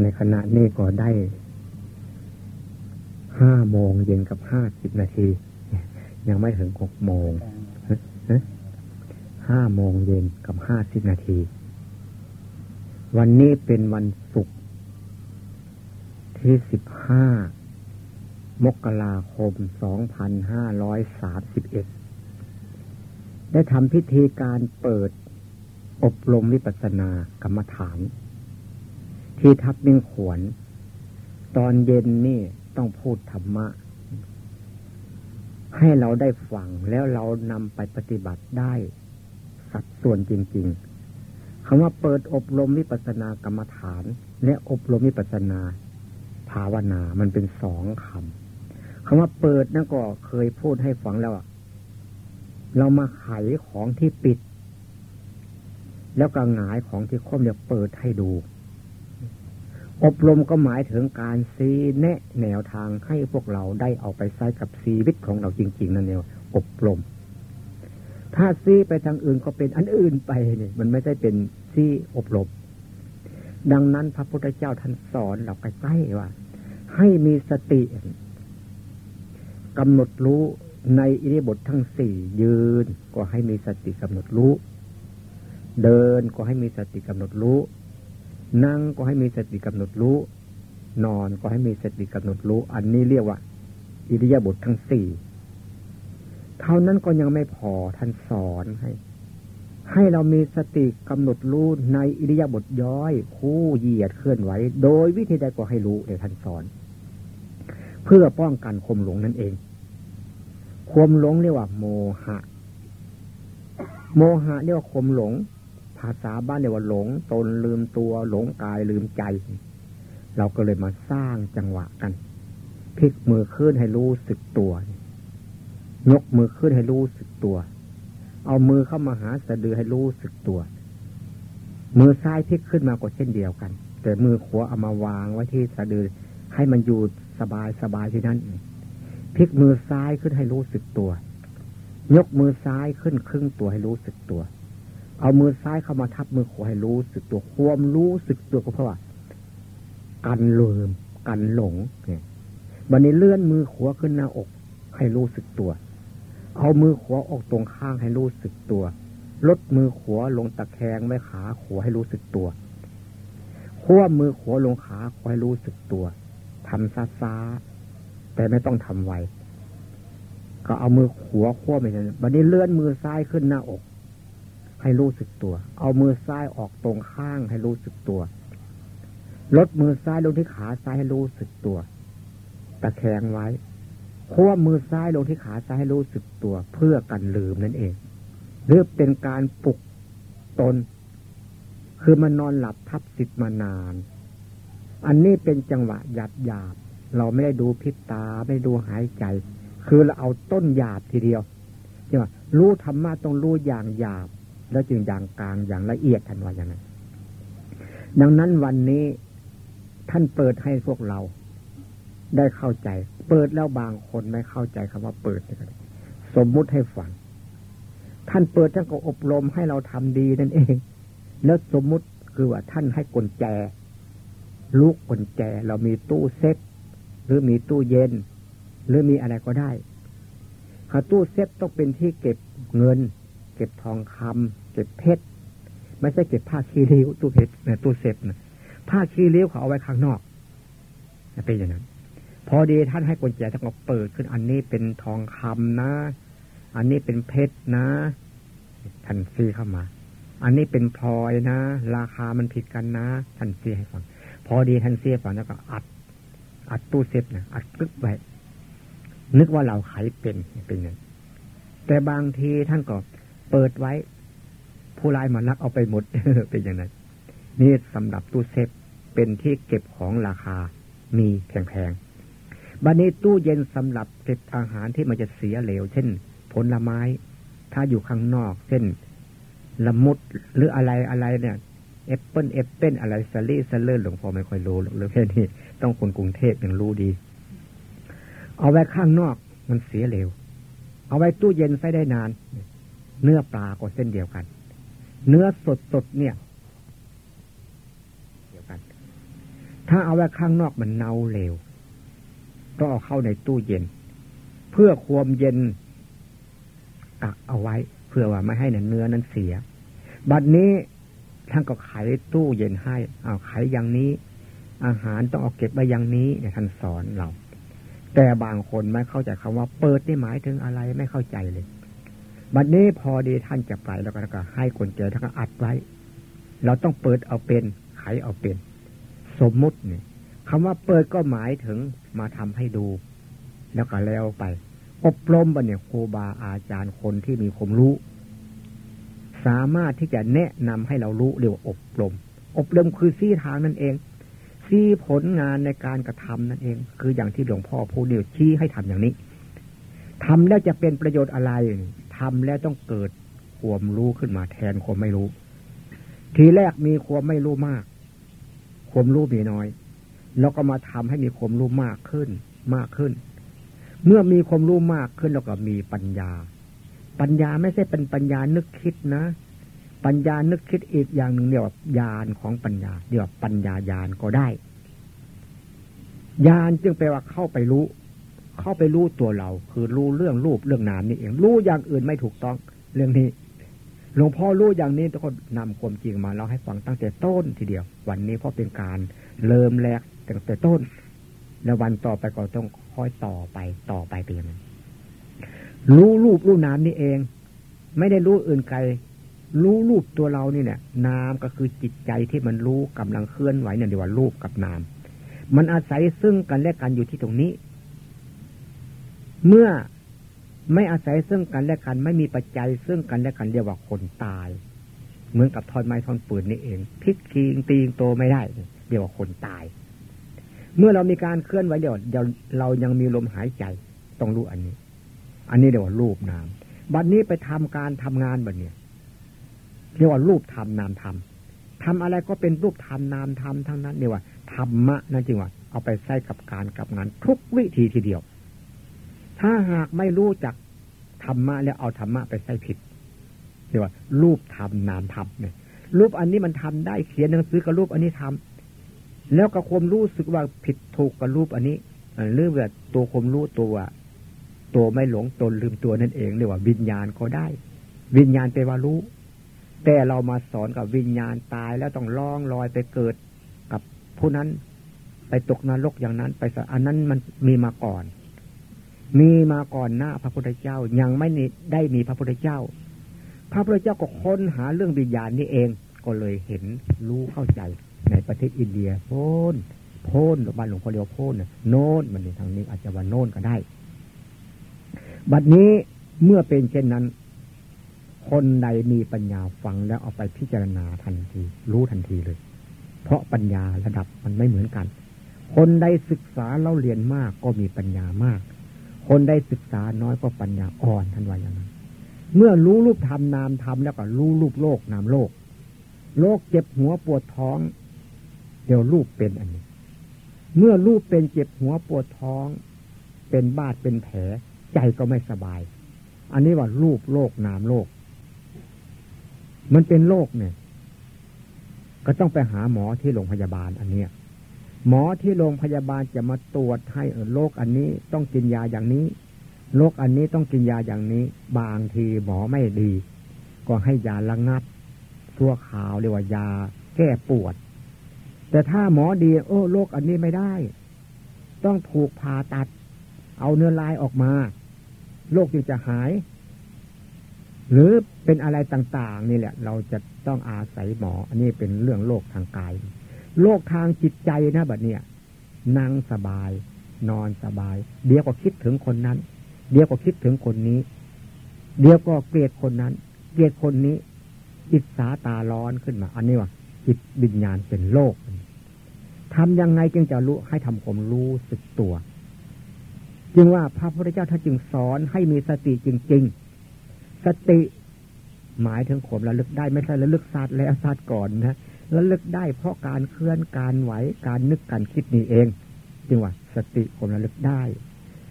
ในขณะนี้ก็ได้ห้าโมงเย็นกับห้าสิบนาที ยังไม่ถึงหกโมงห้าโมงเย็นกับห้าสิบนาที วันนี้เป็นวันศุกร์ที่สิบห้ามกราคมสองพันห้าร้อยสามสิบเอ็ดได้ทำพิธีการเปิดอบรมวิปัสสนากรรมฐาน ที่ทับนิ่งขวน ตอนเย็นนี่ต้องพูดธรรมะ ให้เราได้ฟังแล้วเรานำไปปฏิบัติได้ สัดส่วนจริง ๆคำว่าเปิดอบรมวิปัสสนากรรมฐาน และอบรมวิปัสสนา ภาวนา มันเป็นสองคำคำว่าเปิดนั่นก็เคยพูดให้ฟังแล้วอะเรามาไขของที่ปิด แล้วก็หงายของที่คมเนี่ยเปิดให้ดู อบรมก็หมายถึงการซีแนะแนวทางให้พวกเราได้เอาไปใช้กับชีวิตของเราจริง ๆ นั่นเองอบรม ถ้าซีไปทางอื่นก็เป็นอันอื่นไปเนี่ยมันไม่ได้เป็นซีอบรม ดังนั้นพระพุทธเจ้าท่านสอนเราใกล้ๆว่า ให้มีสติกำหนดรู้ในอิริบททั้งสี่ยืนก็ให้มีสติกำหนดรู้ เดินก็ให้มีสติกำหนดรู้ นั่งก็ให้มีสติกำหนดรู้ นอนก็ให้มีสติกำหนดรู้ อันนี้เรียกว่า อิริยาบถททั้งสี่เท่านั้นก็ยังไม่พอท่านสอนให้ ให้เรามีสติกำหนดรู้ในอิริยาบถย้อย คู่เหยียดเคลื่อนไหว โดยวิธีใดก็ให้รู้เดี๋ยวท่านสอน เพื่อป้องกันคมหลงนั่นเองความหลงเรียกว่า โมหะ โมหะเรียกว่าความหลงาษาบ้านเรียกว่าหลงตนลืมตัว หลงกายลืมใจ เราก็เลยมาสร้างจังหวะกันพลิกมือขึ้นให้รู้สึกตัว ยกมือขึ้นให้รู้สึกตัว เอามือเข้ามาหาสะดือให้รู้สึกตัว มือซ้ายพลิกขึ้นมาก็เช่นเดียวกัน แต่มือขวาเอามาวางไว้ที่สะดือให้มันอยู่สบายสบายที่นั่นพลิกมือซ้ายขึ้นให้รู้สึกตัว ยกมือซ้ายขึ้นครึ่งตัวให้รู้สึกตัว เอามือซ้ายเข้ามาทับมือขวาให้รู้สึกตัวความรู้สึกตัวก็เพราะว่ากันลืมกันหลงเนี่ยวันนี้เลื่อนมือขวาขึ้นหน้าอก ให้รู้สึกตัว เอามือขวาออกตรงข้างให้รู้สึกตัว ลดมือขวาลงตะแคงไว้ขาขวาให้รู้สึกตัวขั้วมือขวาลงขาขวาให้รู้สึกตัวทำซาซาแต่ไม่ต้องทำไวก็เอามือหัวขั้วไปเลยบันนี้เลื่อนมือซ้ายขึ้นหน้าอก ให้รู้สึกตัว เอามือซ้ายออกตรงข้างให้รู้สึกตัว ลดมือซ้ายลงที่ขาซ้ายให้รู้สึกตัว ตะแคงไว้ขั้วมือซ้ายลงที่ขาซ้ายให้รู้สึกตัว เพื่อกันลืมนั่นเอง หรือเป็นการปลุกตน คือมันนอนหลับทับสิทธิ์มานาน อันนี้เป็นจังหวะหยาบหยาบเราไม่ได้ดูพิษตาไม่ดูหายใจ คือเราเอาต้นหยาบทีเดียวใช่ไหมรู้ธรรมะต้องรู้อย่างหยาบ แล้วจึงอย่างกลางอย่างละเอียดทันว่าอย่างนั้น ดังนั้นวันนี้ท่านเปิดให้พวกเราได้เข้าใจ เปิดแล้วบางคนไม่เข้าใจคำว่าเปิดสมมุติให้ฟังท่านเปิดท่านก็อบรมให้เราทำดีนั่นเอง แล้วสมมุติคือว่าท่านให้กลแจ ลูกกลแจ เรามีตู้เซ็ตหรือมีตู้เย็น หรือมีอะไรก็ได้ขตู้เซฟต้องเป็นที่เก็บเงิน เก็บทองคำ เก็บเพชรไม่ใช่เก็บผ้าคีริ้วตู้เพชรนะตู้เซฟนะผ้าคีริ้วเขาเอาไว้ข้างนอกเป็นอย่างนั้น พอดีท่านให้กุญแจท่านก็เปิดขึ้น อันนี้เป็นทองคำนะ อันนี้เป็นเพชรนะท่านซีเข้ามา อันนี้เป็นพลอยนะ ราคามันผิดกันนะท่านซีให้ฟัง พอดีท่านซีฟังแล้วก็อัด อัดตู้เซฟนะอัดปึ๊กไว้นึกว่าเราขายเป็นเป็นอย่างแต่บางทีท่านก็เปิดไว้ ผู้ร้ายมาลักเอาไปหมดเป็นอย่างนั้น นี่สำหรับตู้เซฟเป็นที่เก็บของราคามีแพงๆบัดนี้ตู้เย็นสำหรับเก็บอาหารที่มันจะเสียเร็ว เช่น ผลไม้ ถ้าอยู่ข้างนอก เช่น ละมุดหรืออะไรอะไรเนี่ยแอปเปิลแอปเปิลอะไรสาลี่สาเลอหลวงพ่อไม่ค่อยรู้หรอกเรื่องแค่นี้ต้องคนกรุงเทพยังรู้ดี เอาไว้ข้างนอกมันเสียเร็ว เอาไว้ตู้เย็นใช้ได้นาน เนื้อปลาก็เส้นเดียวกัน เนื้อสดสดเนี่ยเดียวกัน ถ้าเอาไว้ข้างนอกมันเน่าเร็วต้องเอาเข้าในตู้เย็น เพื่อความเย็นกักเอาไว้ เพื่อว่าไม่ให้เนื้อนั้นเสีย บัดนี้ท่านก็ไขตู้เย็นให้เอาไขอย่างนี้ อาหารต้องเอาเก็บไว้อย่างนี้เนี่ยท่านสอนเรา แต่บางคนไม่เข้าใจคำว่า เปิดนี่หมายถึงอะไรไม่เข้าใจเลย บัดนี้พอดีท่านจะไปแล้วก็ ให้คนเจอท่านก็อัดไว้ เราต้องเปิดเอาเป็นไขเอาเป็น สมมุติเนี่ยคำว่าเปิดก็หมายถึงมาทำให้ดู แล้วก็แล้วไป อบรมบันเนี่ยครูบาอาจารย์คนที่มีความรู้ สามารถที่จะแนะนำให้เรารู้เรียกว่าอบรม อบรมคือซี่ทางนั่นเองซี่ผลงานในการกระทำนั่นเอง คืออย่างที่หลวงพ่อพูดเดียวชี้ให้ทำอย่างนี้ทำแล้วจะเป็นประโยชน์อะไร ทำแล้วต้องเกิดความรู้ขึ้นมาแทนความไม่รู้ ทีแรกมีความไม่รู้มาก ความรู้มีน้อยเราก็มาทำให้มีความรู้มากขึ้น มากขึ้น เมื่อมีความรู้มากขึ้นเราก็มีปัญญา ปัญญาไม่ใช่เป็นปัญญานึกคิดนะ ปัญญานึกคิดอีกอย่างหนึ่งเรียกว่าญาณของปัญญาเรียกว่าปัญญาญาณก็ได้ญาณจึงแปลว่าเข้าไปรู้ เข้าไปรู้ตัวเรา คือรู้เรื่องรูปเรื่องนามนี่เอง รู้อย่างอื่นไม่ถูกต้องเรื่องนี้หลวงพ่อรู้อย่างนี้ทุกคนนำความจริงมาเราให้ฟังตั้งแต่ต้นทีเดียว วันนี้เพราะเป็นการเริ่มแรกตั้งแต่ต้น แล้ววันต่อไปก็ต้องค่อยต่อไปต่อไปเป็นอย่างนั้นรู้รูปรู้น้ำนี่เอง ไม่ได้รู้อื่นไกล รู้รูปตัวเรานี่เนี่ยน้ำก็คือจิตใจที่มันรู้กำลังเคลื่อนไหวเนี่ยเรียกว่ารูปกับน้ำมันอาศัยซึ่งกันและกันอยู่ที่ตรงนี้ เมื่อไม่อาศัยซึ่งกันและกัน ไม่มีปัจจัยซึ่งกันและกันเรียกว่าคนตาย เหมือนกับทอนไม้ทอนปืนนี่เองพลิกทีงตีงโตไม่ได้ เรียกว่าคนตาย เมื่อเรามีการเคลื่อนไหวเดี๋ยวเดี๋ยวเรายังมีลมหายใจต้องรู้อันนี้ อันนี้เดี๋ยวรูปนามบัดนนี้ไปทำการทำงานแบบนี้เรียกว่ารูปทำนามทำทำอะไรก็เป็นรูปทำนามทำทั้งนั้นเรียกว่าธรรมะนั่นจริงว่าเอาไปใช้กับการกับงานทุกวิธีทีเดียว ถ้าหากไม่รู้จักธรรมะแล้วเอาธรรมะไปใช้ผิดเรียกว่า รูปทำนามทำเนี่ยรูปอันนี้มันทำได้เขียนหนังสือกับรูปอันนี้ทำแล้วก็ความรู้สึกว่าผิดถูกกับรูปอันนี้หรือว่าตัวความรู้ตัวตัวไม่หลงตนลืมตัวนั่นเองเรียกว่าวิญญาณก็ได้ วิญญาณแปลว่ารู้ แต่เรามาสอนกับวิญญาณตายแล้วต้องล่องลอยไปเกิดกับผู้นั้น ไปตกนรกอย่างนั้นไปอันนั้นมันมีมาก่อน มีมาก่อนหน้าพระพุทธเจ้ายังไม่ได้มีพระพุทธเจ้า พระพุทธเจ้าก็ค้นหาเรื่องวิญญาณนี้เอง ก็เลยเห็นรู้เข้าใจ ในประเทศอินเดียโพนโพนบ้านหลวงพ่อเรียวโพนโน้นมันในทางนี้อาจจะว่าโน้นก็ได้ บัดนี้เมื่อเป็นเช่นนั้น คนใดมีปัญญาฟังแล้วเอาไปพิจารณาทันที รู้ทันทีเลย เพราะปัญญาระดับมันไม่เหมือนกัน คนใดศึกษาเล่าเรียนมากก็มีปัญญามาก คนใดศึกษาน้อยก็ปัญญาอ่อนท่านว่าอย่างนั้น เมื่อรู้รูปธรรมนามธรรมแล้วก็รู้รูปโลกนามโลก โลกเจ็บหัวปวดท้อง เดี๋ยวรูปเป็นอันนี้ เมื่อรูปเป็นเจ็บหัวปวดท้อง เป็นบาดเป็นแผล ใจก็ไม่สบาย อันนี้ว่ารูปโลกนามโลก มันเป็นโรคเนี่ย ก็ต้องไปหาหมอที่โรงพยาบาลอันเนี้ย หมอที่โรงพยาบาลจะมาตรวจให้โรคอันนี้ต้องกินยาอย่างนี้โรคอันนี้ต้องกินยาอย่างนี้ บางทีหมอไม่ดี ก็ให้ยาระงับทั่วขาวเรียกว่ายาแก้ปวด แต่ถ้าหมอดี โอ้โรคอันนี้ไม่ได้ ต้องถูกผ่าตัด เอาเนื้อลายออกมาโรคจึงจะหาย หรือเป็นอะไรต่าง ๆ นี่แหละ เราจะต้องอาศัยหมอ อันนี้เป็นเรื่องโรคทางกาย โรคทางจิตใจนะแบบเนี้ยนั่งสบาย นอนสบาย เดี๋ยวก็คิดถึงคนนั้น เดี๋ยวก็คิดถึงคนนี้ เดี๋ยวก็เกลียดคนนั้น เกลียดคนนี้ อิจฉาตาร้อนขึ้นมา อันนี้ว่าจิตวิญญาณเป็นโลกทำยังไงจึงจะรู้ให้ทำความรู้สึกตัว จึงว่าพระพุทธเจ้าท่านจึงสอนให้มีสติจริง ๆ สติหมายถึงข่มระลึกได้ไม่ใช่ระลึกซาดแล้วซาดก่อนนะ ระลึกได้เพราะการเคลื่อนการไหวการนึกการคิดนี่เองจึงว่าสติขมระลึกได้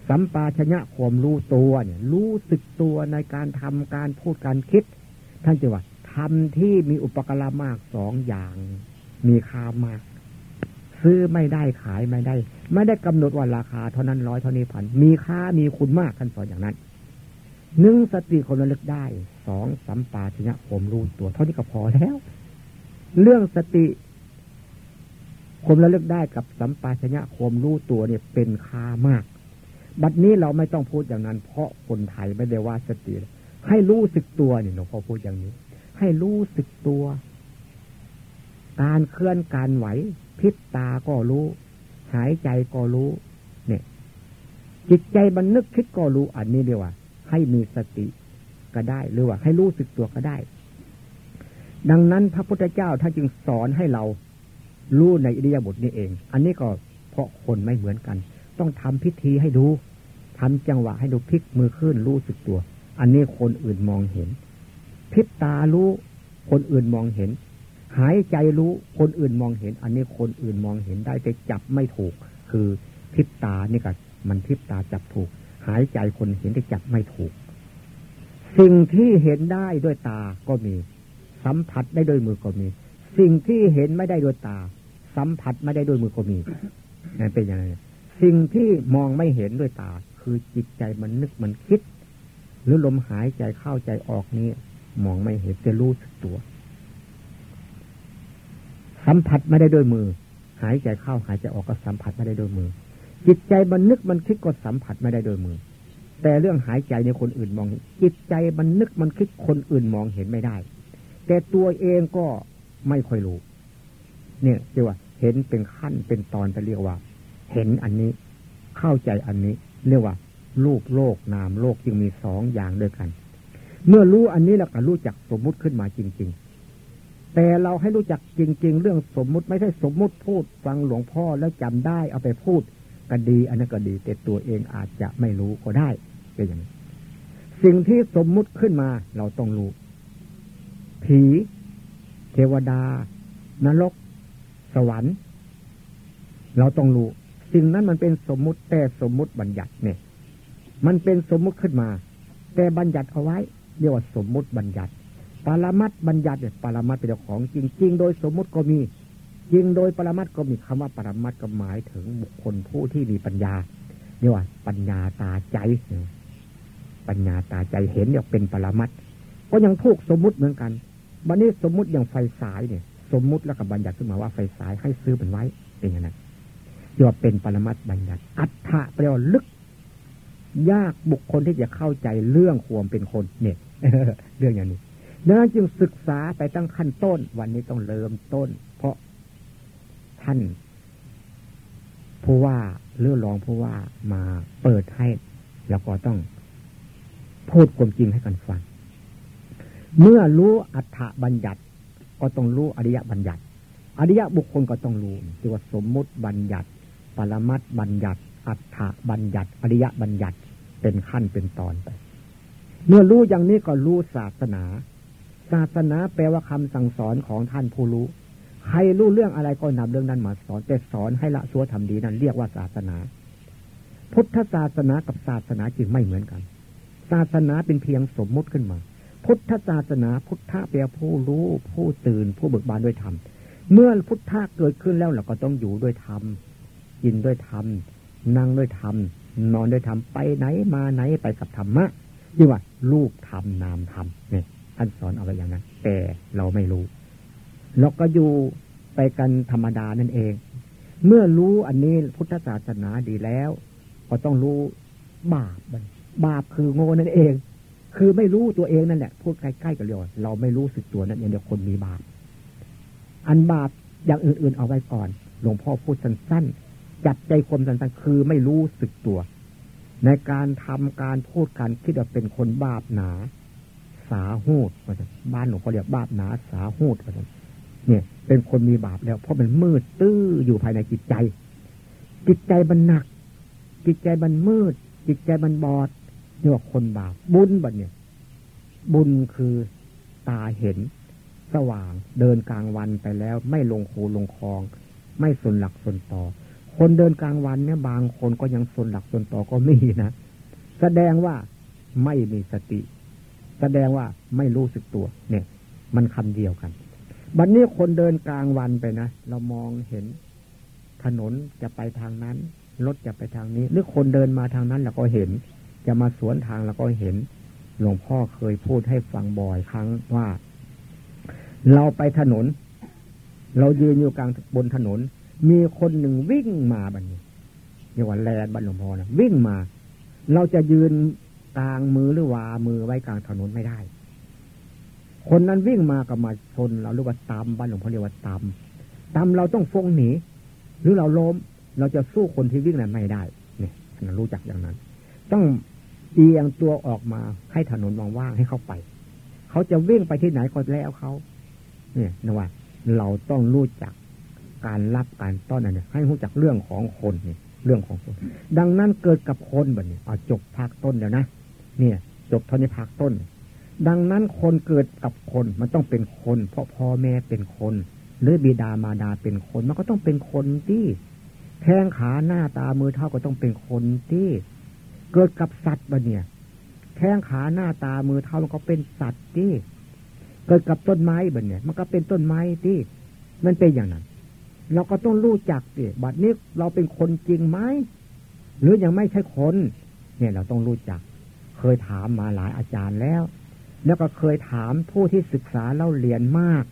สัมปาชญะข่มรู้ตัวเนี่ย รู้สึกตัวในการทำการพูดการคิด ท่านจึงว่าทำที่มีอุปกรณ์มากสองอย่าง มีค่ามาก ซื้อไม่ได้ขายไม่ได้ ไม่ได้กำหนดว่าราคาเท่านั้นร้อยเท่านี้พันมีค่ามีคุณมากท่านสอนอย่างนั้นหนึ่งสติคนระลึกได้สองสัมปาชญญะผมรู้ตัว เท่านี้ก็พอแล้ว เรื่องสติคมระลึกได้กับสัมปชัญญะคมรู้ตัวเนี่ยเป็นค่ามาก บัดนี้เราไม่ต้องพูดอย่างนั้น เพราะคนไทยไม่ได้ว่าสติ ให้รู้สึกตัวเนี่ยหลวงพ่อพูดอย่างนี้ ให้รู้สึกตัว การเคลื่อนการไหว พิษตาก็รู้ หายใจก็รู้ เนี่ย จิตใจมันนึกคิดก็รู้อันนี้เดียวว่า ให้มีสติก็ได้หรือว่า ให้รู้สึกตัวก็ได้ ดังนั้นพระพุทธเจ้าท่านจึงสอนให้เรารู้ในอิริยาบถนี้เอง อันนี้ก็เพราะคนไม่เหมือนกัน ต้องทำพิธีให้ดูทำจังหวะให้ดูพลิกมือขึ้นรู้สึกตัว อันนี้คนอื่นมองเห็น พิษตารู้ คนอื่นมองเห็น หายใจรู้คนอื่นมองเห็น อันนี้คนอื่นมองเห็นได้แต่จับไม่ถูก คือพิษตานี่ก็มันพิษตาจับถูก หายใจคนเห็นแต่จับไม่ถูก สิ่งที่เห็นได้ด้วยตาก็มี สัมผัสได้ด้วยมือก็มี สิ่งที่เห็นไม่ได้ด้วยตา สัมผัสไม่ได้ด้วยมือก็มีนั่นเป็นยังไงสิ่งที่มองไม่เห็นด้วยตา คือจิตใจมันนึกมันคิด หรือลมหายใจเข้าใจออกนี้ มองไม่เห็นจะรู้สึกตัว สัมผัสไม่ได้ด้วยมือ หายใจเข้าหายใจออกก็สัมผัสไม่ได้ด้วยมือ จิตใจมันนึกมันคิดก็สัมผัสไม่ได้ด้วยมือ แต่เรื่องหายใจในคนอื่นมอง จิตใจมันนึกมันคิดคนอื่นมองเห็นไม่ได้ แต่ตัวเองก็ไม่ค่อยรู้ เนี่ยเรียกว่า เห็นเป็นขั้นเป็นตอนไปเรียกว่า เห็นอันนี้ เข้าใจอันนี้ เรียกว่ารูปโลกนามโลกจึงมีสองอย่างด้วยกัน เมื่อรู้อันนี้แล้วก็รู้จักสมมุติขึ้นมาจริง ๆ แต่เราให้รู้จักจริง ๆ เรื่องสมมุติไม่ใช่สมมุติพูดฟังหลวงพ่อแล้วจำได้เอาไปพูดก็ดี อันนั้นก็ดี แต่ตัวเองอาจจะไม่รู้ก็ได้เป็นอย่างนี้สิ่งที่สมมุติขึ้นมาเราต้องรู้ ผี เทวดา นรก สวรรค์ เราต้องรู้สิ่งนั้นมันเป็นสมมุติแต่สมมุติบัญญัติเนี่ย มันเป็นสมมุติขึ้นมา แต่บัญญัติเอาไว้เรียกว่าสมมุติบัญญัติปรมัตบัญญัติเนี่ยปรมัตเป็นเจ้าของจริงจริงโดยสมมุติก็มีจริงโดยปรมัตก็มีคำว่าปรมัตก็หมายถึงบุคคลผู้ที่มีปัญญาเรียกว่าปัญญาตาใจ ปัญญาตาใจเห็นเนี่ยเป็นปรมัตก็ยังถูกสมมุติเหมือนกัน บันนี้สมมุติอย่างไฟสายเนี่ย สมมุติแล้วกับบัญญัติขึ้นมาว่าไฟสายให้ซื้อเป็นไว้เป็นอย่างนั้นยอดเป็นปรมัตบัญญัติ อัฏฐะแปลว่าลึก ยากบุคคลที่จะเข้าใจเรื่องความเป็นคน เนี่ยเรื่องอย่างนี้ดังนั้นจึงศึกษาไปตั้งขั้นต้น วันนี้ต้องเริ่มต้น เพราะท่านผู้ว่าเลื่อรองผู้ว่ามาเปิดให้ แล้วก็ต้องพูดความจริงให้กันฟัง เมื่อรู้อัฏฐบัญญัติ ก็ต้องรู้อริยบัญญัติ อริยบุคคลก็ต้องรู้ที่ว่าสมมุติบัญญัติ ปรมัตบัญญัติ อัฏฐบัญญัติ อริยบัญญัติเป็นขั้นเป็นตอนไป เมื่อรู้อย่างนี้ก็รู้ศาสนา ศาสนาแปลว่าคำสั่งสอนของท่านผู้รู้ ใครรู้เรื่องอะไรก็นำเรื่องนั้นมาสอน แต่สอนให้ละชั่วทำดีนั้นเรียกว่าศาสนา พุทธศาสนากับศาสนาจึงไม่เหมือนกัน ศาสนาเป็นเพียงสมมุติขึ้นมา พุทธศาสนา พุทธะแปลผู้รู้ผู้ตื่นผู้เบิกบานด้วยธรรม เมื่อพุทธะเกิดขึ้นแล้วเราก็ต้องอยู่ด้วยธรรมกินด้วยธรรมนั่งด้วยธรรมนอนด้วยธรรมไปไหนมาไหนไปกับธรรมะนี่ว่ารูปธรรมนามธรรมเนี่ยท่านสอนเอาไว้อย่างนั้น แต่เราไม่รู้เราก็อยู่ไปกันธรรมดานั่นเอง เมื่อรู้อันนี้พุทธศาสนาดีแล้ว ก็ต้องรู้บาปบาปคือโง่นั่นเอง คือไม่รู้ตัวเองนั่นแหละพูดใกล้ๆกับเรียเราไม่รู้สึกตัวนั่นเองเดี๋ยวคนมีบาปอันบาปอย่างอื่นๆเอาไว้ก่อน หลวงพ่อพูดสั้นๆจับใจความสั้นๆคือไม่รู้สึกตัว ในการทำการพูดการคิดว่าเป็นคนบาปหนา สาหูดบ้านหลวงพ่อเรียกบาปหนาสาหูดเนี่ย เป็นคนมีบาปแล้ว เพราะมันมืดตื้ออยู่ภายในจิตใจ จิตใจมันหนัก จิตใจมันมืด จิตใจมันบอด เรียกว่าคนบาปบุญบัดเนี่ย บุญคือตาเห็น สว่างเดินกลางวันไปแล้ว ไม่ลงโคลงคลอง ไม่สนหลักสนต่อ คนเดินกลางวันเนี่ย บางคนก็ยังสนหลักสนต่อก็มีนะแสดงว่าไม่มีสติ แสดงว่าไม่รู้สึกตัว เนี่ย มันคำเดียวกันบัดนนี้คนเดินกลางวันไปนะเรามองเห็นถนนจะไปทางนั้นรถจะไปทางนี้ หรือคนเดินมาทางนั้นเราก็เห็น จะมาสวนทางเราก็เห็น หลวงพ่อเคยพูดให้ฟังบ่อยครั้งว่า เราไปถนน เรายืนอยู่กลางบนถนน มีคนหนึ่งวิ่งมาบันนี้เรียกว่าแลนบันหลวงพ่อนะวิ่งมา เราจะยืนกลางมือหรือวามือไว้กลางถนนไม่ได้ คนนั้นวิ่งมากับมาชนเราเรียกว่าตามบ้านหลวงพ่อเรียกว่าตามตามเราต้องฟงหนี หรือเราล้มเราจะสู้คนที่วิ่งนั้นไม่ได้ เนี่ยรู้จักอย่างนั้น ต้อง เอียงตัวออกมา ให้ถนนว่างๆให้เขาไป เขาจะวิ่งไปที่ไหนก็แล้วเขา เนี่ยนะว่า เราต้องรู้จักการรับการต้อนอันนี้ให้รู้จักเรื่องของคนเนี่ยเรื่องของคน ดังนั้นเกิดกับคนแบบนี้เอาจบภาคต้นแล้วนะเนี่ยจบท่านี้ภาคต้น ดังนั้นคนเกิดกับคนมันต้องเป็นคน เพราะพ่อแม่เป็นคน หรือบิดามารดาเป็นคน มันก็ต้องเป็นคนที่แข้งขาหน้าตามือเท้าก็ต้องเป็นคนที่ เกิดกับสัตว์บะเนี่ยแข้งขาหน้าตามือเท้ามันก็เป็นสัตว์ที่เกิดกับต้นไม้บะเนี่ย มันก็เป็นต้นไม้ที่มันเป็นอย่างนั้น เราก็ต้องรู้จักสิบัดนี้เราเป็นคนจริงไหมหรือยังไม่ใช่คน เนี่ยเราต้องรู้จัก เคยถามมาหลายอาจารย์แล้ว แล้วก็เคยถามผู้ที่ศึกษาเล่าเรียนมาก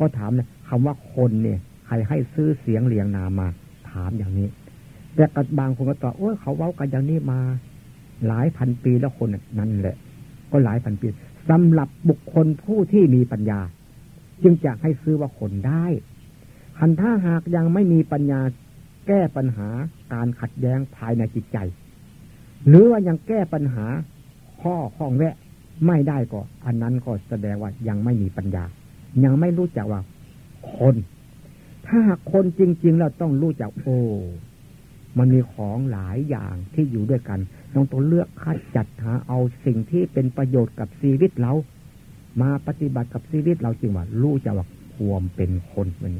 ก็ถามนี่ยคำว่าคนเนี่ย ใครให้ซื้อเสียงเรียงนามมา ถามอย่างนี้ แต่กับบางคนก็ตอบโอ้ยเขาเว้ากันอย่างนี้มา หลายพันปีแล้วคนนั่นแหละ ก็หลายพันปีสำหรับบุคคลผู้ที่มีปัญญา จึงจะให้ซื้อว่าคนได้คันถ้าหากยังไม่มีปัญญาแก้ปัญหาการขัดแย้งภายในจิตใจ หรือว่ายังแก้ปัญหาข้อข้องแวะไม่ได้ก็ อันนั้นก็แสดงว่ายังไม่มีปัญญา ยังไม่รู้จักว่าคน ถ้าคนจริง ๆ เราต้องรู้จักโอ้ มันมีของหลายอย่างที่อยู่ด้วยกันต้องต้องเลือกคัดจัดหาเอาสิ่งที่เป็นประโยชน์กับชีวิตเรา มาปฏิบัติกับชีวิตเราจริงว่ารู้จักว่าควมเป็นคนมัน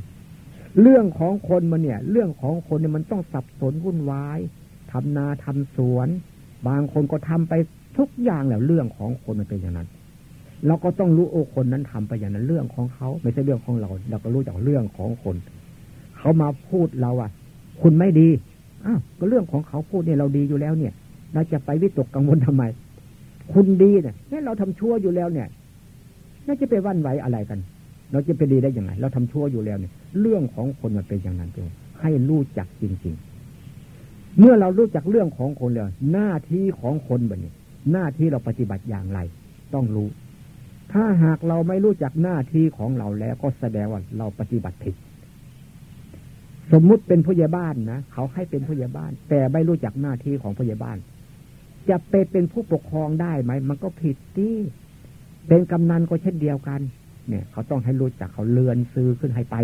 เรื่องของคนมันเนี่ย เรื่องของคนเนี่ยมันต้องสับสนวุ่นวายทำนาทำสวน บางคนก็ทำไปทุกอย่างแล้วเรื่องของคนมันเป็นอย่างนั้น เราก็ต้องรู้โอ้คนนั้นทำไปอย่างนั้นเรื่องของเขา ไม่ใช่เรื่องของเรา เราก็รู้จักเรื่องของคน เขามาพูดเราอะ คุณไม่ดี อ้าวก็เรื่องของเขาพูดเนี่ยเราดีอยู่แล้วเนี่ย เราจะไปวิตกกังวลทำไม คุณดีเนี่ยเนี่เราทำชั่วอยู่แล้วเนี่ยน่าจะไปวันไหวอะไรกัน เราจะไปดีได้ยังไงเราทำชั่วอยู่แล้วเนี่ย เรื่องของคนมันเป็นอย่างนั้นเองให้รู้จักจริง ๆ เมื่อเรารู้จักเรื่องของคนแล้วหน้าที่ของคนแบบนี้ หน้าที่เราปฏิบัติอย่างไร ต้องรู้ ถ้าหากเราไม่รู้จักหน้าที่ของเราแล้วก็แสดงว่าเราปฏิบัติผิด สมมุติเป็นผู้ใหญ่บ้านนะเขาให้เป็นผู้ใหญ่บ้าน แต่ไม่รู้จักหน้าที่ของผู้ใหญ่บ้าน จะไปเป็นผู้ปกครองได้ไหมมันก็ผิดที่เป็นกำนันก็เช่นเดียวกัน เนี่ย เขาต้องให้รู้จักเขาเลือนซื้อขึ้นให้ไป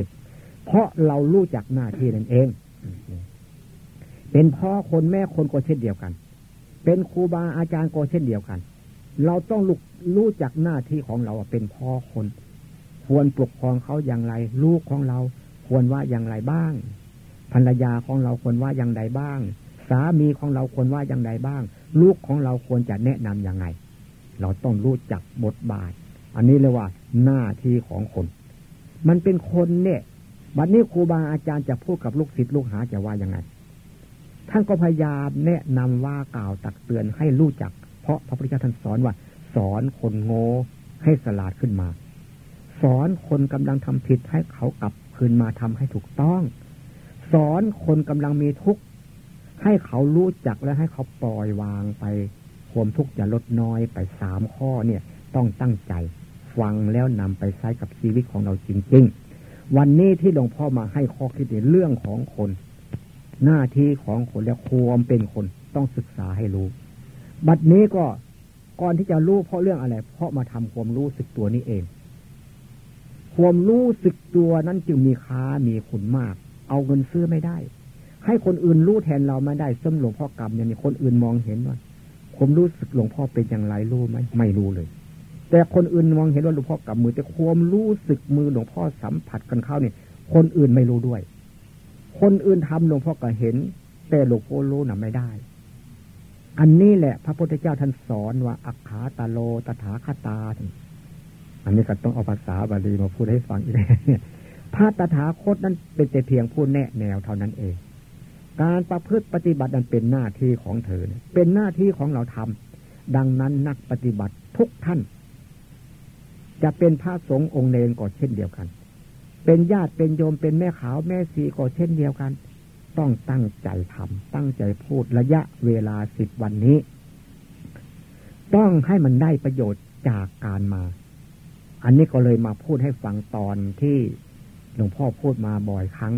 เพราะเรารู้จักหน้าที่นั่นเอง เป็นพ่อคนแม่คนก็เช่นเดียวกัน เป็นครูบาอาจารย์ก็เช่นเดียวกัน เราต้องรู้รู้จักหน้าที่ของเราเป็นพ่อคน ควรปกครองเขาอย่างไร ลูกของเรา ควรว่าอย่างไรบ้าง ภรรยาของเราควรว่าอย่างไรบ้าง สามีของเราควรว่าอย่างไรบ้าง ลูกของเราควรจะแนะนํำอย่างไง เราต้องรู้จักบทบาท อันนี้เรียกว่าหน้าที่ของคน มันเป็นคนเนี่ยบัดนี้ครูบาอาจารย์จะพูดกับลูกศิษย์ลูกหาจะว่ายังไงท่านก็พยายามแนะนำว่ากล่าวตักเตือนให้รู้จัก เพราะพระพุทธเจ้าท่านสอนว่า สอนคนโง่ให้สลาดขึ้นมา สอนคนกำลังทำผิดให้เขากลับ คืนมาทำให้ถูกต้อง สอนคนกำลังมีทุกข์ให้เขารู้จักและให้เขาปล่อยวางไปความทุกข์จะลดน้อยไปสามข้อเนี่ย ต้องตั้งใจ ฟังแล้วนำไปใช้กับชีวิตของเราจริง ๆ วันนี้ที่หลวงพ่อมาให้ข้อคิดในเรื่องของคน หน้าที่ของคนและความเป็นคนต้องศึกษาให้รู้ บัดนี้ก็ก่อนที่จะรู้เพราะเรื่องอะไร เพราะมาทำความรู้สึกตัวนี้เอง ความรู้สึกตัวนั้นจึงมีค่ามีคุณมาก เอาเงินซื้อไม่ได้ ให้คนอื่นรู้แทนเราไม่ได้ซึ่งหลวงพ่อกรรมอย่างนี้คนอื่นมองเห็นว่าผมรู้สึกหลวงพ่อเป็นอย่างไรรู้ไหมไม่รู้เลย แต่คนอื่นมองเห็นว่าหลวงพ่อกำมือแต่ความรู้สึกมือหลวงพ่อสัมผัสกันเข้าเนี่ย คนอื่นไม่รู้ด้วย คนอื่นทำหลวงพ่อก็เห็น แต่หลวงพ่อรู้น่ะไม่ได้ อันนี้แหละ พระพุทธเจ้าท่านสอนว่าอัคขาตาโลตถาคตา อันนี้ก็ต้องเอาภาษาบาลีมาพูดให้ฟังอีกเนี่ยพระตถาคตนั้นเป็นแต่เพียงผู้แนะแนวเท่านั้นเอง การประพฤติปฏิบัตินั้นเป็นหน้าที่ของเธอ เป็นหน้าที่ของเราทำดังนั้นนักปฏิบัติทุกท่าน จะเป็นพระสงฆ์องค์เนรก็เช่นเดียวกัน เป็นญาติเป็นโยมเป็นแม่ขาวแม่สีก็เช่นเดียวกัน ต้องตั้งใจทำตั้งใจพูดระยะเวลาสิบวันนี้ ต้องให้มันได้ประโยชน์จากการมา อันนี้ก็เลยมาพูดให้ฟังตอนที่หลวงพ่อพูดมาบ่อยครั้ง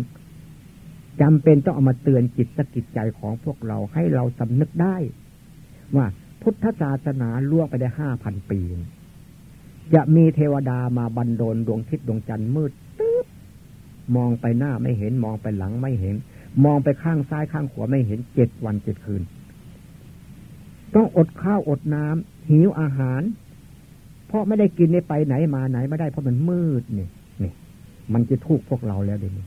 จำเป็นต้องเอามาเตือนจิตสกิจใจของพวกเราให้เราสำนึกได้ ว่าพุทธศาสนาล่วงไปได้ห้าพันปี จะมีเทวดามาบันโดลดวงทิศดวงจันทร์มืดตึ๊บมองไปหน้าไม่เห็นมองไปหลังไม่เห็น มองไปข้างซ้ายข้างขวาไม่เห็นเจ็ดวันเจ็ดคืน ต้องอดข้าวอดน้ำหิวอาหาร เพราะไม่ได้กินได้ไปไหนมาไหนไม่ได้เพราะมันมืดนี่นี่มันจะทุกพวกเราแล้วเดี๋ยวนี้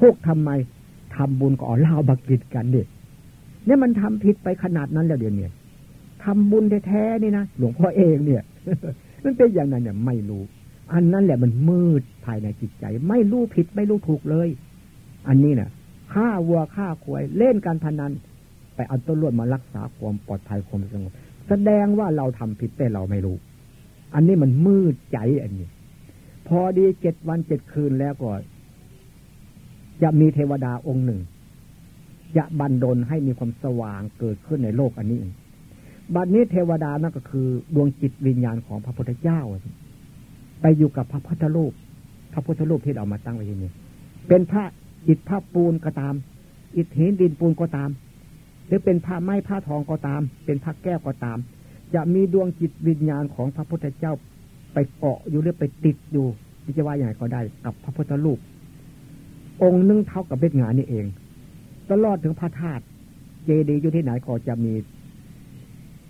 ทุกทำไมทำบุญก็เอาเหล้าบักกิดกันเด็เนี่ยมันทำผิดไปขนาดนั้นแล้วเดี๋ยวนี้ทำบุญแท้ๆนี่นะหลวงพ่อเองเนี่ยมันเป็นอย่างนั้นเนี่ยไม่รู้ อันนั้นแหละมันมืดภายในจิตใจ ไม่รู้ผิดไม่รู้ถูกเลย อันนี้นี่ยฆ่าวัวฆ่าควายเล่นการพนัน ไปเอาต้นลวดมารักษาความปลอดภัยความสงบแสดงว่าเราทำผิดแต่เราไม่รู้ อันนี้มันมืดใจอันนี้ พอดีเจ็ดวันเจ็ดคืนแล้วก็จะมีเทวดาองค์หนึ่ง จะบันดลให้มีความสว่างเกิดขึ้นในโลกอันนี้บัดนี้เทวดานั่นก็คือ ดวงจิตวิญญาณของพระพุทธเจ้า ไปอยู่กับพระพุทธรูป พระพุทธรูปที่เรามาตั้งไว้ที่นี่เป็นพระอิฐพระปูนก็ตาม อิฐหินดินปูนก็ตาม หรือเป็นพระไม้พระทองก็ตาม เป็นพระแก้วก็ตาม จะมีดวงจิตวิญญาณของพระพุทธเจ้าไปเกาะอยู่หรือไปติดอยู่ที่จะว่าอย่างไรก็ได้กับพระพุทธรูปองค์นึงเท่ากับเบ็ดงานนี่เอง ตลอดถึงพระธาตุเจดีย์อยู่ที่ไหนก็จะมี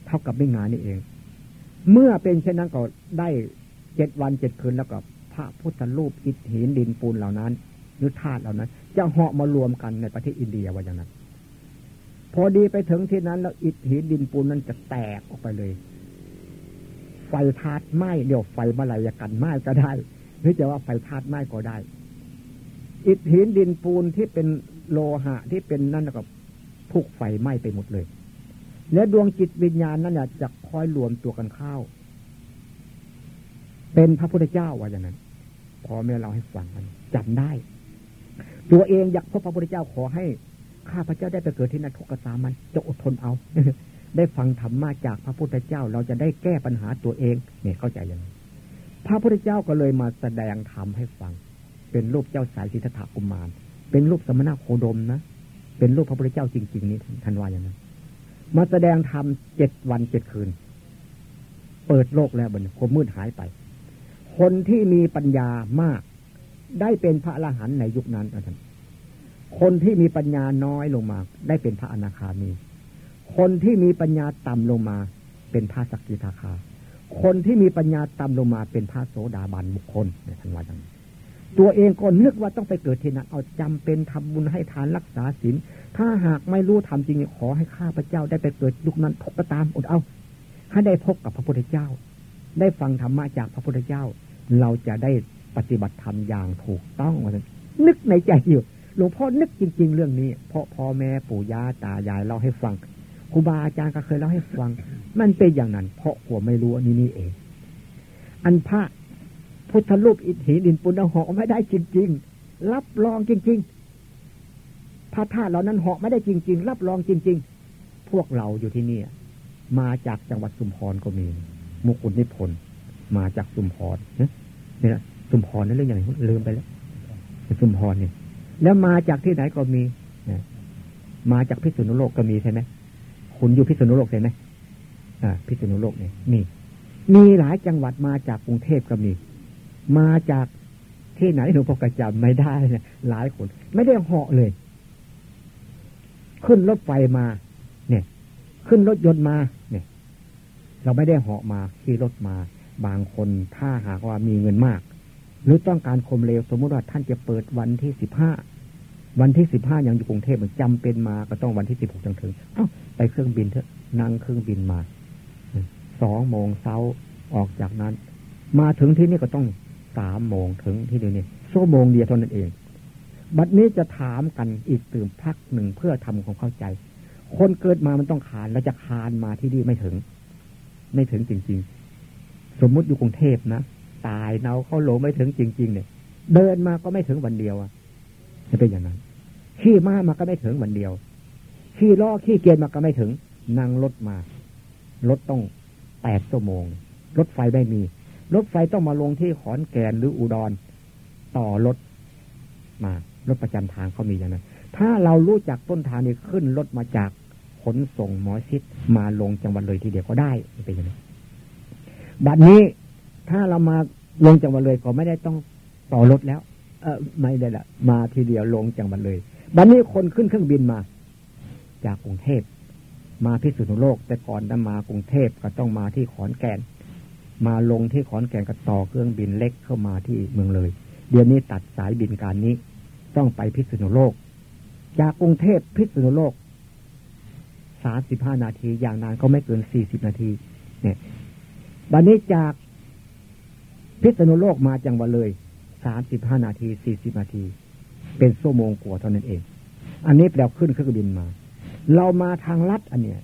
เท่ากับเบ็ดงานนี่เอง เมื่อเป็นเช่นนั้นก็ได้เจ็ดวันเจ็ดคืนแล้วก็พระพุทธรูปอิฐหินดินปูนเหล่านั้นหรือธาตุเหล่านั้น จะเหาะมารวมกันในประเทศอินเดียว่าอย่างนั้น พอดีไปถึงที่นั้นแล้วอิฐหินดินปูนนั้นจะแตกออกไปเลย ไฟธาตุไหม้เดี๋ยวไฟมาลายกันไหม้ก็ได้ หรือจะว่าไฟธาตุไหม้ก็ได้ อิฐหินดินปูนที่เป็นโลหะที่เป็นนั่นก็ทุกไฟไหม้ไปหมดเลย และดวงจิตวิญญาณนั้นจะคอยรวมตัวกันเข้าเป็นพระพุทธเจ้าว่าอย่างนั้นพอแม่เราให้ฟังกันจำได้ ตัวเองอยากพบพระพุทธเจ้าขอให้ ข้าพระเจ้าได้ไปเกิดที่นั่นทุกข์ตามันจะอดทนเอา ได้ฟังธรรมะจากพระพุทธเจ้าเราจะได้แก้ปัญหาตัวเองเนี่ยเข้าใจยังพระพุทธเจ้าก็เลยมาแสดงธรรมให้ฟัง เป็นรูปเจ้าสายสิทธัตถกุมาร เป็นรูปสมณะโคดมนะเป็นรูปพระพุทธเจ้าจริง ๆ นี่ท่านว่าอย่างนั้นมาแสดงธรรมเจ็ดวันเจ็ดคืน เปิดโลกแล้วบนความมืดหายไป คนที่มีปัญญามาก ได้เป็นพระอรหันต์ในยุคนั้นท่าน คนที่มีปัญญาน้อยลงมา ได้เป็นพระอนาคามี คนที่มีปัญญาต่ำลงมา เป็นพระสกิทาคา คนที่มีปัญญาต่ำลงมาเป็นพระโสดาบันบุคคลท่านว่าอย่างนั้นตัวเองก็นึกว่าต้องไปเกิดที่นั่นเอาจำเป็นทำบุญให้ทานรักษาศีลถ้าหากไม่รู้ทำจริงขอให้ข้าพระเจ้าได้ไปเกิดยุคนั้นทกตามอดเอาให้ได้พบกับพระพุทธเจ้า ได้ฟังธรรมะจากพระพุทธเจ้า เราจะได้ปฏิบัติธรรมอย่างถูกต้องนึกในใจอยู่ หลวงพ่อนึกจริง ๆ เรื่องนี้เพราะพ่อแม่ปู่ย่าตายายเล่าให้ฟังครูบาอาจารย์ก็เคยเล่าให้ฟัง มันเป็นอย่างนั้น เพราะหัวไม่รู้อันนี้นี่เอง อันพระพุทธรูปอิฐหินดินปุณหาะไม่ได้จริง ๆ รับรองจริง ๆ พระธาตุเหล่านั้นเหาะไม่ได้จริง ๆ รับรองจริง ๆ พวกเราอยู่ที่นี่มาจากจังหวัดสุมพรก็มีมุกุลนิพนธ์มาจากสุมพรเนี่ยสุมพรนั่นเรื่องอย่างลืมไปแล้วสุมพรเนี่ย แล้วมาจากที่ไหนก็มีมาจากพิษณุโลกก็มีใช่ไหมคุณอยู่พิษณุโลกใช่ไหมอ่า พิษณุโลกเนี่ยมีมีหลายจังหวัดมาจากกรุงเทพก็มี มาจากที่ไหนหนูพอกระจำไม่ได้เนี่ยหลายคน ไม่ได้เหาะเลย ขึ้นรถไฟมา เนี่ย ขึ้นรถยนต์มา เนี่ย เราไม่ได้เหาะมาขี่รถมา บางคนถ้าหากว่ามีเงินมาก หรือต้องการคมเร็วสมมติว่าท่านจะเปิดวันที่สิบห้าวันที่สิบห้ายังอยู่กรุงเทพมันจำเป็นมาก็ต้องวันที่สิบหกจังถึง เอ้าไปเครื่องบินเถอะนั่งเครื่องบินมาสองโมงเช้าออกจากนั้น มาถึงที่นี่ก็ต้องสามโมงถึงที่เดียวนี้ชั่วโมงเดียวเท่านั้นเอง บัดนี้จะถามกันอีกตื่นพักหนึ่งเพื่อทำความเข้าใจ คนเกิดมามันต้องขานแล้วจะคานมาที่นี่ไม่ถึง ไม่ถึงจริง ๆ สมมุติอยู่กรุงเทพนะ ตายเนาเขาหลไม่ถึงจริง ๆ เนี่ย เดินมาก็ไม่ถึงวันเดียวอะจะเป็นอย่างนั้นขี้ม้ามาก็ไม่ถึงวันเดียวขี้ล้อขี้เกียจมาก็ไม่ถึงนั่งรถมารถต้องแปดชั่วโมง รถไฟไม่มี รถไฟต้องมาลงที่ขอนแก่นหรืออุดร ต่อรถมารถประจำทางเขามีอย่างนั้น ถ้าเรารู้จักต้นทางนี้ขึ้นรถมาจากขนส่งหมอชิดมาลงจังหวัดเลยทีเดียวก็ได้เป็นอย่างนี้บัดนี้ ถ้าเรามาลงจังหวัดเลยก็ไม่ได้ต้องต่อรถแล้ว เออไม่ได้ละมาทีเดียวลงจังหวัดเลยบัดนี้คนขึ้นเครื่องบินมา จากกรุงเทพมาพิสุโลก แต่ก่อนนั้นมากรุงเทพก็ต้องมาที่ขอนแก่น มาลงที่ขอนแก่นก็ต่อเครื่องบินเล็กเข้ามาที่เมืองเลย เดี๋ยวนี้ตัดสายบินการนี้ ต้องไปพิษณุโลก จากกรุงเทพพิษณุโลกสามสิบห้านาทีอย่างนานก็ไม่เกินสี่สิบนาที เนี่ยบัดนี้จาก พิษณุโลกมาจังหวัดเลยสามสิบห้านาทีสี่สิบนาที เป็นชั่วโมงกว่าเท่านั้นเอง อันนี้แปลขึ้นเครื่องบินมา เรามาทางลัดอันเนี้ย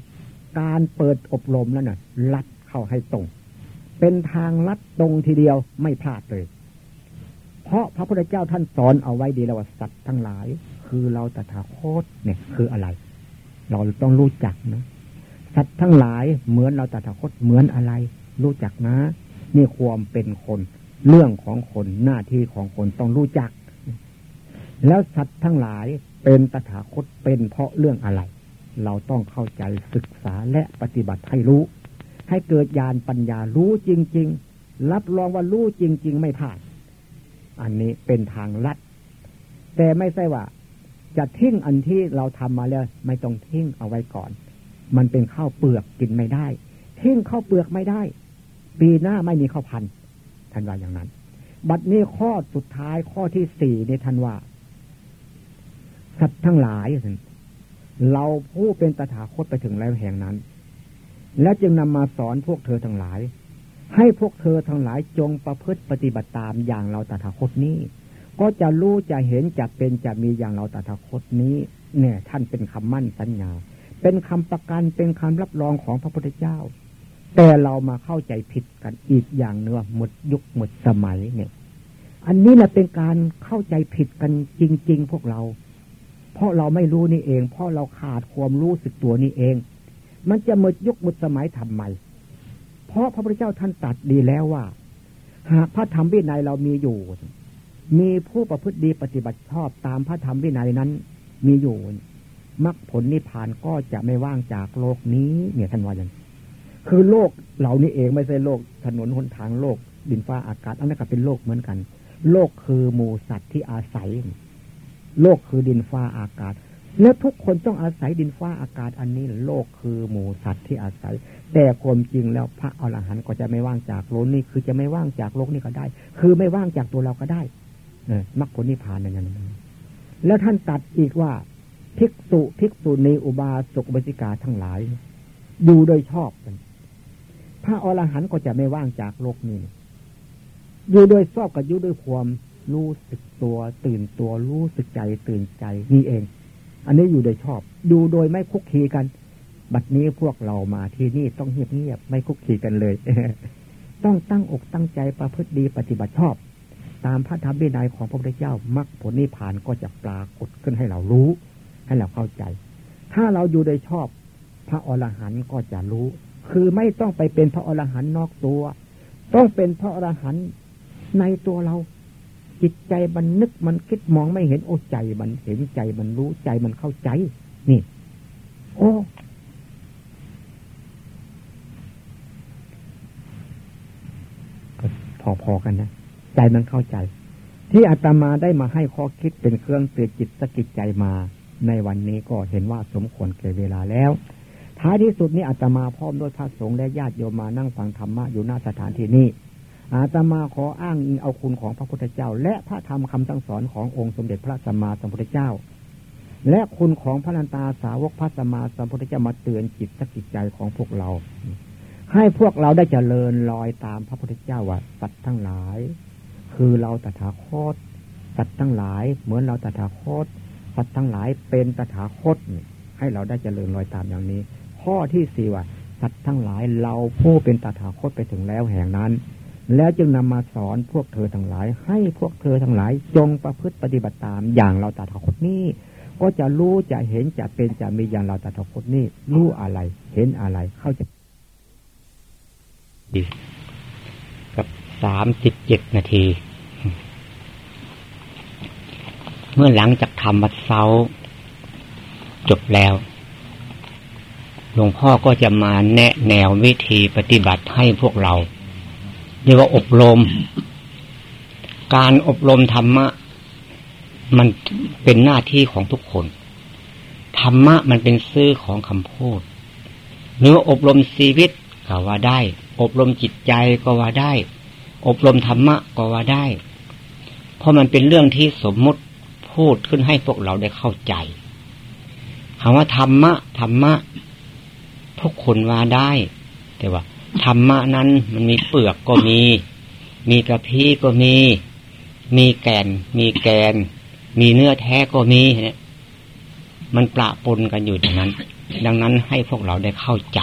การเปิดอบรมแล้วน่ะลัดเข้าให้ตรง เป็นทางลัดตรงทีเดียวไม่พลาดเลย เพราะพระพุทธเจ้าท่านสอนเอาไว้ดีแล้วว่าสัตว์ทั้งหลาย คือเราตถาคตเนี่ย คืออะไร เราต้องรู้จักนะสัตว์ทั้งหลายเหมือนเราตถาคตเหมือนอะไร รู้จักนะ นี่ความเป็นคน เรื่องของคนหน้าที่ของคนต้องรู้จัก แล้วสัตว์ทั้งหลายเป็นตถาคตเป็นเพราะเรื่องอะไร เราต้องเข้าใจศึกษาและปฏิบัติให้รู้ ให้เกิดญาณปัญญารู้จริง ๆ รับรองว่ารู้จริง ๆ ไม่พลาดอันนี้เป็นทางลัด แต่ไม่ใช่ว่า จะทิ้งอันที่เราทำมาแล้ว ไม่ต้องทิ้งเอาไว้ก่อน มันเป็นข้าวเปลือกกินไม่ได้ ทิ้งข้าวเปลือกไม่ได้ ปีหน้าไม่มีข้าวพันท่านว่าอย่างนั้น บัดนี้ข้อสุดท้ายข้อที่สี่ในท่านว่า สัตว์ทั้งหลายเราผู้เป็นตถาคตไปถึงแล้วแห่งนั้น และจึงนำมาสอนพวกเธอทั้งหลาย ให้พวกเธอทั้งหลายจงประพฤติปฏิบัติตามอย่างเราตถาคตนี้ ก็จะรู้จะเห็นจะเป็นจะมีอย่างเราตถาคตนี้เนี่ยท่านเป็นคำมั่นสัญญา เป็นคำประกันเป็นคำรับรองของพระพุทธเจ้า แต่เรามาเข้าใจผิดกันอีกอย่างเนื้อหมดยุคหมดสมัยเนี่ย อันนี้แหละเป็นการเข้าใจผิดกันจริง ๆ พวกเรา เพราะเราไม่รู้นี่เอง เพราะเราขาดความรู้สึกตัวนี่เอง มันจะหมดยุคหมดสมัยทำไมเพราะพระพุทธเจ้าท่านตัดดีแล้วว่า หากพระธรรมวินัยเรามีอยู่ มีผู้ประพฤติดีปฏิบัติชอบตามพระธรรมวินัยนั้น มีอยู่มรรคผลนิพพานก็จะไม่ว่างจากโลกนี้ เนี่ยท่านว่าอย่าง คือโลกเหล่านี้เองไม่ใช่โลกถนนหนทางโลกดินฟ้าอากาศอันนั้นก็เป็นโลกเหมือนกัน โลกคือหมูสัตว์ที่อาศัย โลกคือดินฟ้าอากาศ แล้วทุกคนต้องอาศัยดินฟ้าอากาศอันนี้ โลกคือหมูสัตว์ที่อาศัย แต่ความจริงแล้วพระอรหันต์ก็จะไม่ว่างจากโลกนี้คือจะไม่ว่างจากโลกนี้ก็ได้ คือไม่ว่างจากตัวเราก็ได้เอมรรคผลนิพพานอย่างนั้นแล้วท่านตัดอีกว่าภิกษุภิกษุในอุบาสกบริกาทั้งหลายอยู่โดยชอบกัน พระอรหันต์ก็จะไม่ว่างจากโลกนี้ อยู่โดยชอบกับอยู่ด้วยความรู้สึกตัวตื่นตัวรู้สึกใจตื่นใจนี่เอง อันนี้อยู่โดยชอบ ดูโดยไม่คุกคีกัน บัดนี้พวกเรามาที่นี่ต้องเงียบเงียบไม่คุกคีกันเลย ต้องตั้งอกตั้งใจประพฤติดีปฏิบัติชอบ ตามพระธรรมวินัยของพระพุทธเจ้ามรรคผลนิพพานก็จะปรากฏขึ้นให้เรารู้ ให้เราเข้าใจ ถ้าเราอยู่โดยชอบ พระอรหันต์ก็จะรู้ คือไม่ต้องไปเป็นพระอรหันต์นอกตัว ต้องเป็นพระอรหันต์ในตัวเรา จิตใจมันนึกมันคิดมองไม่เห็นโอ้ใจมันเห็นใจมันรู้ใจมันเข้าใจ นี่ โอ้พอๆกันนะใจมันเข้าใจ ที่อาตมาได้มาให้ข้อคิดเป็นเครื่องเตือนจิตสกิจใจมา ในวันนี้ก็เห็นว่าสมควรเก่เวลาแล้ว ท้ายที่สุดนี้อาตมาพร้อมด้วยพระสงฆ์และญาติโยมมานั่งฟังธรรมะอยู่หน้าสถานที่นี้อาตมาขออ้างอิงเอาคุณของพระพุทธเจ้า และพระธรรมคำสั่งสอนขององค์สมเด็จพระสัมมาสัมพุทธเจ้า และคุณของพระนันตาสาวกพระสัมมาสัมพุทธเจ้ามาเตือนจิตสกิจใจของพวกเรา ให้พวกเราได้เจริญรอยตามพระพุทธเจ้าว่าสัตว์ทั้งหลาย คือเราตถาคตสัตว์ทั้งหลาย เหมือนเราตถาคตสัตว์ทั้งหลายเป็นตถาคตให้เราได้เจริญรอยตามอย่างนี้ ข้อที่สี่ว่า สัตว์ทั้งหลายเราผู้เป็นตถาคตไปถึงแล้วแห่งนั้น แล้วจึงนำมาสอนพวกเธอทั้งหลาย ให้พวกเธอทั้งหลายจงประพฤติปฏิบัติตามอย่างเราตถาคตนี้ก็จะรู้จะเห็นจะเป็นจะมีอย่างเราตถาคตนี้รู้อะไร เห็นอะไรเข้าใจกับสามสิบเจ็ดนาที เมื่อหลังจากทำวัดเซาจบแล้ว หลวงพ่อก็จะมาแนะแนววิธีปฏิบัติให้พวกเราเรียกว่าอบรม การอบรมธรรมะ มันเป็นหน้าที่ของทุกคน ธรรมะมันเป็นซื้อของคำพูดหรืออบรมชีวิตก็ว่าได้ อบรมจิตใจก็ว่าได้ อบรมธรรมะก็ว่าได้ เพราะมันเป็นเรื่องที่สมมุติพูดขึ้นให้พวกเราได้เข้าใจคำว่าธรรมะธรรมะ ทุกคนว่าได้ แต่ว่าธรรมะนั้นมันมีเปลือกก็มี มีกระพี้ก็มี มีแกนมีแกน มีเนื้อแท้ก็มีเนี่ยมันปะปนกันอยู่อย่างนั้น ดังนั้นให้พวกเราได้เข้าใจ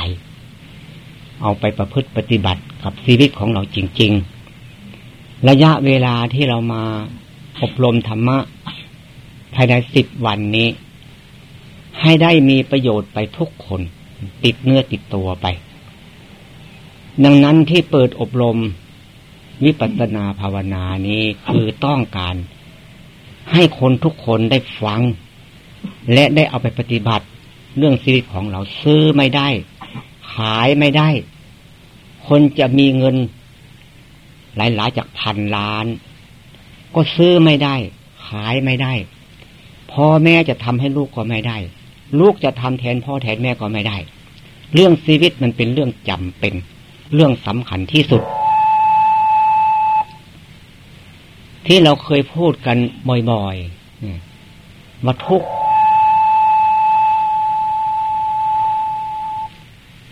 เอาไปประพฤติปฏิบัติกับชีวิตของเราจริง ๆ ระยะเวลาที่เรามาอบรมธรรมะภายในสิบวันนี้ ให้ได้มีประโยชน์ไปทุกคน ติดเนื้อติดตัวไป ดังนั้นที่เปิดอบรมวิปัสสนาภาวนานี้คือต้องการให้คนทุกคนได้ฟัง และได้เอาไปปฏิบัติ เรื่องชีวิตของเราซื้อไม่ได้ ขายไม่ได้ คนจะมีเงิน หลายๆจากพันล้าน ก็ซื้อไม่ได้ ขายไม่ได้พ่อแม่จะทำให้ลูกก็ไม่ได้ ลูกจะทำแทนพ่อแทนแม่ก็ไม่ได้ เรื่องชีวิตมันเป็นเรื่องจำเป็น เรื่องสำคัญที่สุด ที่เราเคยพูดกันบ่อยๆว่าทุก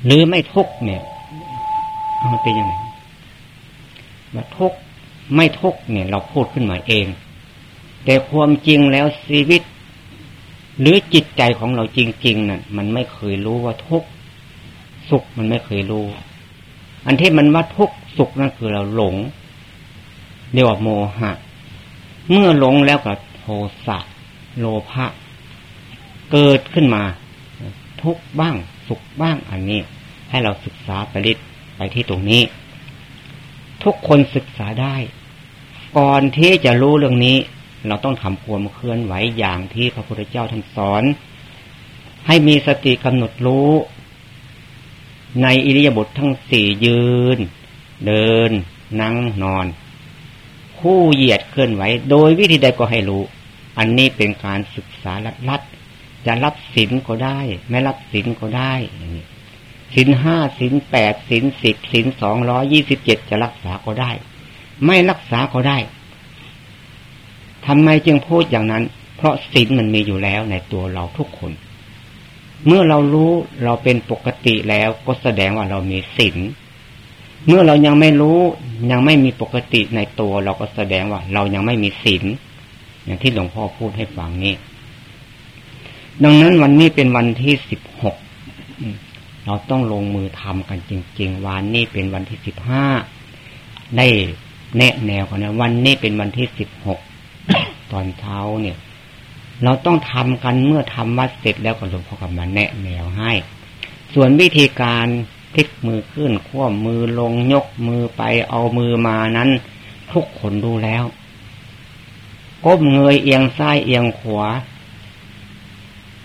หรือไม่ทุกเนี่ยมันเป็นยังไงว่าทุกไม่ทุกเนี่ย เราพูดขึ้นมาเอง แต่ความจริงแล้วชีวิต หรือจิตใจของเราจริงๆนะ่ะ มันไม่เคยรู้ว่าทุกสุขมันไม่เคยรู้ อันที่มันว่าทุกสุขนั่นคือเราหลงเรียกว่าโมหะ เมื่อหลงแล้วก็โทสะโลภะเกิดขึ้นมา ทุกบ้างสุขบ้างอันนี้ ให้เราศึกษาไปริไปที่ตรงนี้ ทุกคนศึกษาได้ ก่อนที่จะรู้เรื่องนี้ เราต้องทำความเคลื่อนไหวอย่างที่พระพุทธเจ้าท่านสอน ให้มีสติกำหนดรู้ ในอิริยาบถททั้งสี่ยืน เดิน นั่งนอน คู่เหยียดเคลื่อนไหว โดยวิธีใดก็ให้รู้ อันนี้เป็นการศึกษาลัดลัดจะรับศีลก็ได้ ไม่รับศีลก็ได้อย่างนี้ศีลห้าศีลแปดศีลสิบศีลสองร้อยี่สิบเจ็ดจะรักษาก็ได้ ไม่รักษาก็ได้ ทำไมจึงพูดอย่างนั้น เพราะศีลมันมีอยู่แล้วในตัวเราทุกคน เมื่อเรารู้เราเป็นปกติแล้วก็แสดงว่าเรามีศีลเมื่อเรายังไม่รู้ยังไม่มีปกติในตัวเราก็แสดงว่า เรายังไม่มีศีลอย่างที่หลวงพ่อพูดให้ฟังนี้ดังนั้นวันนี้เป็นวันที่สิบหกเราต้องลงมือทำกันจริง ๆ วันนี้เป็นวันที่สิบห้าได้แนะแนวกันนะวันนี้เป็นวันที่สิบหก ตอนเช้าเนี่ย เราต้องทำกันเมื่อทำวัดเสร็จแล้วก็หลวงพ่อกลับมาแนะแนวให้ ส่วนวิธีการพลิกมือขึ้นคว่ำมือลงยกมือไปเอามือมานั้น ทุกคนดูแล้วก้มเงยเอียงซ้ายเอียงขวา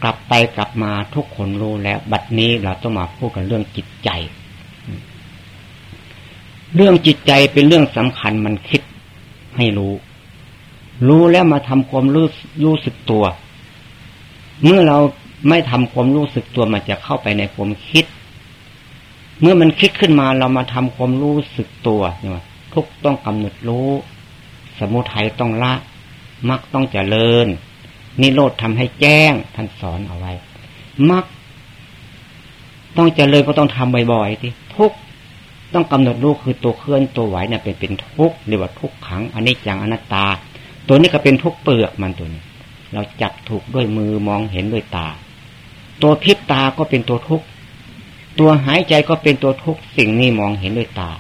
กลับไปกลับมาทุกคนรู้แล้ว บัดนี้เราต้องมาพูดกันเรื่องจิตใจ เรื่องจิตใจเป็นเรื่องสำคัญมันคิดให้รู้ รู้แล้วมาทำความรู้รู้สึกตัว เมื่อเราไม่ทำความรู้สึกตัวมันจะเข้าไปในความคิด เมื่อมันคิดขึ้นมาเรามาทำความรู้สึกตัวเนี่ยทุกต้องกำหนดรู้ สมุทัยต้องละมักต้องเจริญ นิโรธทำให้แจ้งท่านสอนเอาไว้มักต้องเจริญก็ต้องทำบ่อยๆที่ทุกต้องกำหนดรู้คือตัวเคลื่อนตัวไหวเนี่ยเป็นเป็นทุกข์เรียกว่าทุกขังอันนี้จังอนัตตา ตัวนี้ก็เป็นทุกเปลือกมันตัวนี้ เราจับถูกด้วยมือมองเห็นด้วยตา ตัวพิบตาก็เป็นตัวทุกข์ตัวหายใจก็เป็นตัวทุกข์สิ่งนี้มองเห็นด้วยตา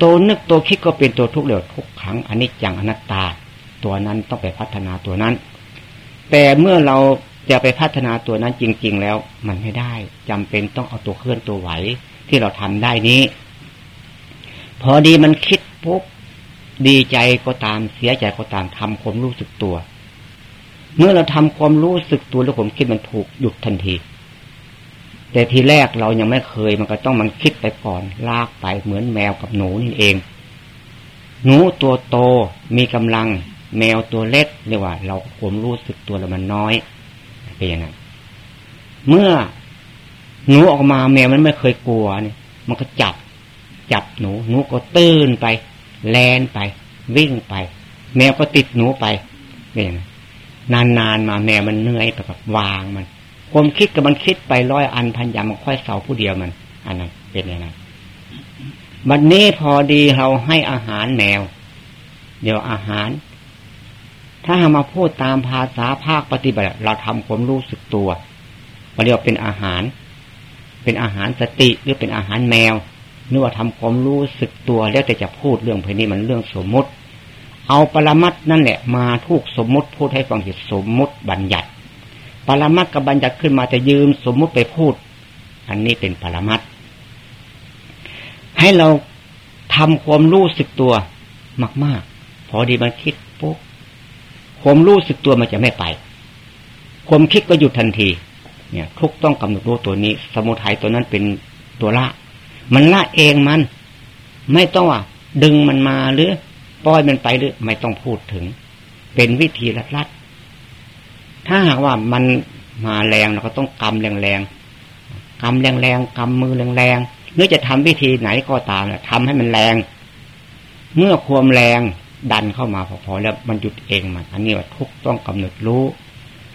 ตัวนึกตัวคิดก็เป็นตัวทุกข์เรียกทุกขังอันนี้จังอนัตตา ตัวนั้นต้องไปพัฒนาตัวนั้น แต่เมื่อเราจะไปพัฒนาตัวนั้นจริง ๆ แล้ว มันไม่ได้จำเป็นต้องเอาตัวเคลื่อนตัวไหวที่เราทำได้นี้ พอดีมันคิดปุ๊บ ดีใจก็ตามเสียใจก็ตามทำความรู้สึกตัว เมื่อเราทำความรู้สึกตัวแล้วผมคิดมันถูกหยุดทันที แต่ทีแรกเรายังไม่เคยมันก็ต้องมันคิดไปก่อน ลากไปเหมือนแมวกับหนูนี่เอง หนูตัวโตมีกำลัง แมวตัวเล็กเรียกว่า เราความรู้สึกตัวแล้วมันน้อยเป็นอย่างนั้นเมื่อหนูออกมาแมวมันไม่เคยกลัวเนี่ย มันก็จับ จับหนู หนูก็ตื่นไป แลนไป วิ่งไป แมวก็ติดหนูไปเนี่ยนานๆมาแมวมันเหนื่อยกับวางมันความคิดกับมันคิดไปร้อยอันพันยามันค่อยเสาผู้เดียวมัน อันนั้นเป็นอย่างนั้นวันนี้พอดีเราให้อาหารแมว เดี๋ยวอาหาร ถ้ามาพูดตามภาษาภาคปฏิบัติ เราทำความรู้สึกตัวเรียกเป็นอาหาร เป็นอาหารสติหรือเป็นอาหารแมว นึกว่าทำความรู้สึกตัวแล้วแต่จะพูดเรื่องเพนี้มันเรื่องสมมุติ เอาปรมัตนั่นแหละมาทุกสมมุติพูดให้ฟังเหตุสมมุติบัญญัติ ปรมัตกับบัญญัติขึ้นมาจะยืมสมมุติไปพูด อันนี้เป็นปรมัตให้เราทำความรู้สึกตัวมาก ๆ พอดีมันคิดปุ๊บความรู้สึกตัวมันจะไม่ไป ความคิดก็หยุดทันที เนี่ย ทุกต้องกำหนดรู้ตัวนี้ สมุทัยตัวนั้นเป็นตัวละ มันละเองมัน ไม่ต้องว่า ดึงมันมาหรือปล่อยมันไปหรือไม่ต้องพูดถึง เป็นวิธีลัดลัดถ้าหากว่ามันมาแรงเราก็ต้องกำแรงแรงกำแรงแรงกำมือแรงแรงหรือจะทำวิธีไหนก็ตามเนี่ยทำให้มันแรง เมื่อความแรงดันเข้ามาพอๆแล้วมันหยุดเองมัน อันนี้ว่าทุกต้องกำหนดรู้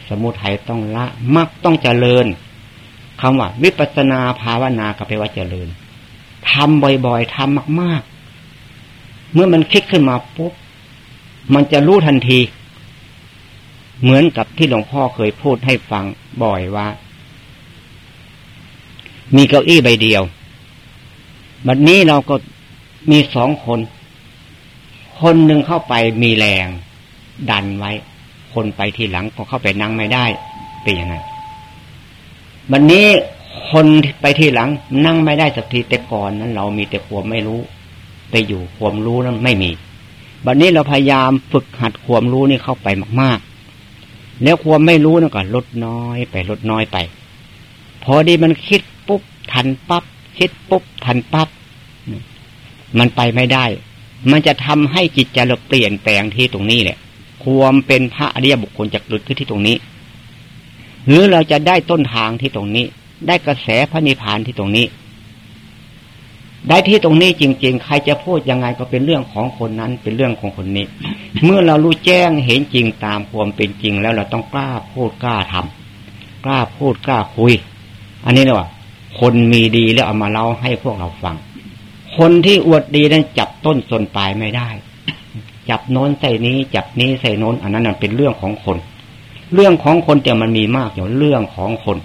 สมุทัยต้องละมักต้องเจริญคำว่า วิปัสนาภาวนาก็แปลว่าเจริญ ทำบ่อยๆทำมาก ๆ เมื่อมันคิดขึ้นมาปุ๊บมันจะรู้ทันที เหมือนกับที่หลวงพ่อเคยพูดให้ฟังบ่อยว่า มีเก้าอี้ใบเดียว บัดนนี้เราก็มีสองคน คนหนึ่งเข้าไปมีแรง ดันไว้ คนไปทีหลังพอเข้าไปนั่งไม่ได้เป็นยังไงวันนี้ คนไปที่หลังนั่งไม่ได้สักทีแต่ก่อนนั้น เรามีแต่ความไม่รู้ ไปอยู่ความรู้นั้นไม่มีวันนี้เราพยายามฝึกหัดความรู้นี่เข้าไปมาก ๆ แล้วความไม่รู้นั่นก็ลดน้อยไปลดน้อยไป พอดีมันคิดปุ๊บทันปับ๊บคิดปุ๊บทันปับ๊บมันไปไม่ได้ มันจะทำให้จิตใจเราเปลี่ยนแปลงที่ตรงนี้แหละความเป็นพระอริยบุคคลจะเกิดขึ้นที่ตรงนี้ หรือเราจะได้ต้นทางที่ตรงนี้ ได้กระแสพระนิพพานที่ตรงนี้ ได้ที่ตรงนี้จริง ๆ ใครจะพูดยังไงก็เป็นเรื่องของคนนั้น เป็นเรื่องของคนนี้ เมื่อเรารู้แจ้งเห็นจริงตามความเป็นจริงแล้วเราต้องกล้าพูดกล้าทำกล้าพูดกล้าคุย อันนี้เนาะคนมีดีแล้วเอามาเล่าให้พวกเราฟัง คนที่อวดดีนั้นจับต้นสนปลายไม่ได้ จับโน้นใส่นี้ จับนี้ใส่โน้น อันนั้นเป็นเรื่องของคน เรื่องของคนแต่มันมีมากอยู่เรื่องของคน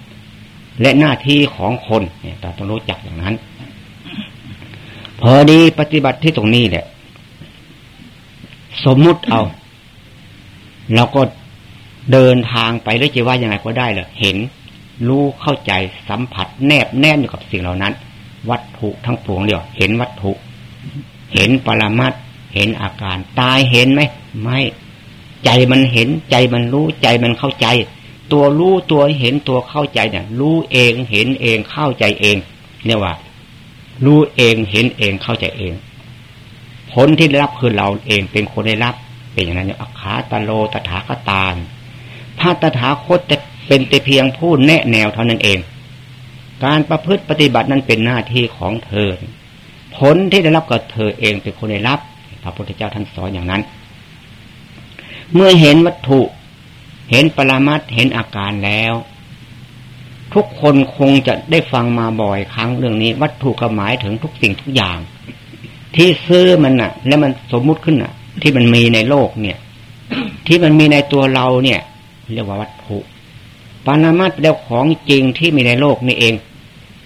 และหน้าที่ของคนเนี่ยเราต้องรู้จักอย่างนั้น พอดีปฏิบัติที่ตรงนี้แหละสมมุติเอาเราก็เดินทางไปแล้วจะว่ายังไงก็ได้เลยเห็น รู้เข้าใจสัมผัส แนบแน่นอยู่กับสิ่งเหล่านั้น วัตถุทั้งปวงเดียวเห็นวัตถุ เห็นปรมัตเห็นอาการ ตายเห็นไหมไม่ ใจมันเห็น ใจมันรู้ใจมันเข้าใจ ตัวรู้ตัวเห็นตัวเข้าใจเนี่ย รู้เองเห็นเองเข้าใจเอง เนี่ยว่า รู้เองเห็นเองเข้าใจเอง ผลที่ได้รับคือเราเองเป็นคนได้รับ เป็นอย่างนั้นเนี่ยอัคาตโลตถาคตานพระตถาคตแต่เป็นแต่เพียงผู้แนะแนวเท่านั้นเอง การประพฤติปฏิบัตินั้นเป็นหน้าที่ของเธอ ผลที่ได้รับก็เธอเองเป็นคนได้รับ พระพุทธเจ้าท่านสอนอย่างนั้น เมื่อเห็นวัตถุ เห็นปรามัดเห็นอาการแล้ว ทุกคนคงจะได้ฟังมาบ่อยครั้งเรื่องนี้ วัตถุกหมายถึงทุกสิ่งทุกอย่าง ที่ซื้อมันน่ะ แล้วมันสมมุติขึ้นน่ะ ที่มันมีในโลกเนี่ย ที่มันมีในตัวเราเนี่ย เรียกว่าวัตถุปานามัตเดียวของจริงที่มีในโลกนี่เอง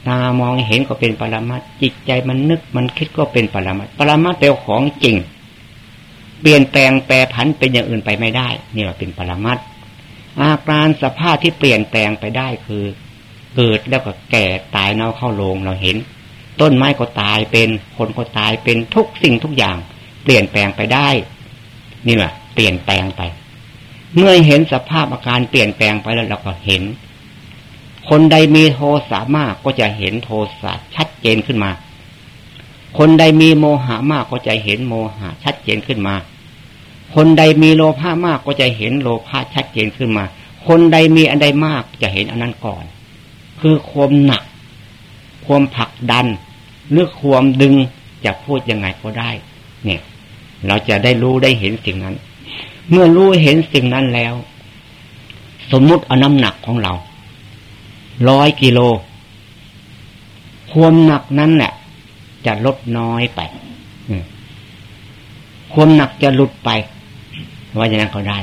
ตามองเห็นก็เป็นปรมัตจิตใจมันนึกมันคิดก็เป็นปรมัตปรมัตเดียวของจริง เปลี่ยนแปลงแปรผันเป็นอย่างอื่นไปไม่ได้ นี่เราเป็นปรมัต อาการสภาพที่เปลี่ยนแปลงไปได้คือ เกิดแล้วก็แก่ตายเน่าเข้าโรงเราเห็น ต้นไม้ก็ตายเป็นคนก็ตายเป็นทุกสิ่งทุกอย่าง เปลี่ยนแปลงไปได้ นี่แหละเปลี่ยนแปลงไป เมื่อเห็นสภาพอาการเปลี่ยนแปลงไปแล้วเราก็เห็น คนใดมีโทสะมากก็จะเห็นโทสะชัดเจนขึ้นมา คนใดมีโมหะมากก็จะเห็นโมหะชัดเจนขึ้นมา คนใดมีโลภะมากก็จะเห็นโลภะชัดเจนขึ้นมา คนใดมีอันใดมากจะเห็นอันนั้นก่อน คือความหนัก ความผลักดันหรือความดึงจะพูดยังไงก็ได้ เนี่ย เราจะได้รู้ได้เห็นสิ่งนั้น เมื่อรู้เห็นสิ่งนั้นแล้ว สมมุติเอาน้ำหนักของเราร้อยกิโล ความหนักนั้นแหละจะลดน้อยไป ความหนักจะหลุดไป ว่าอย่างนั้นเขาได้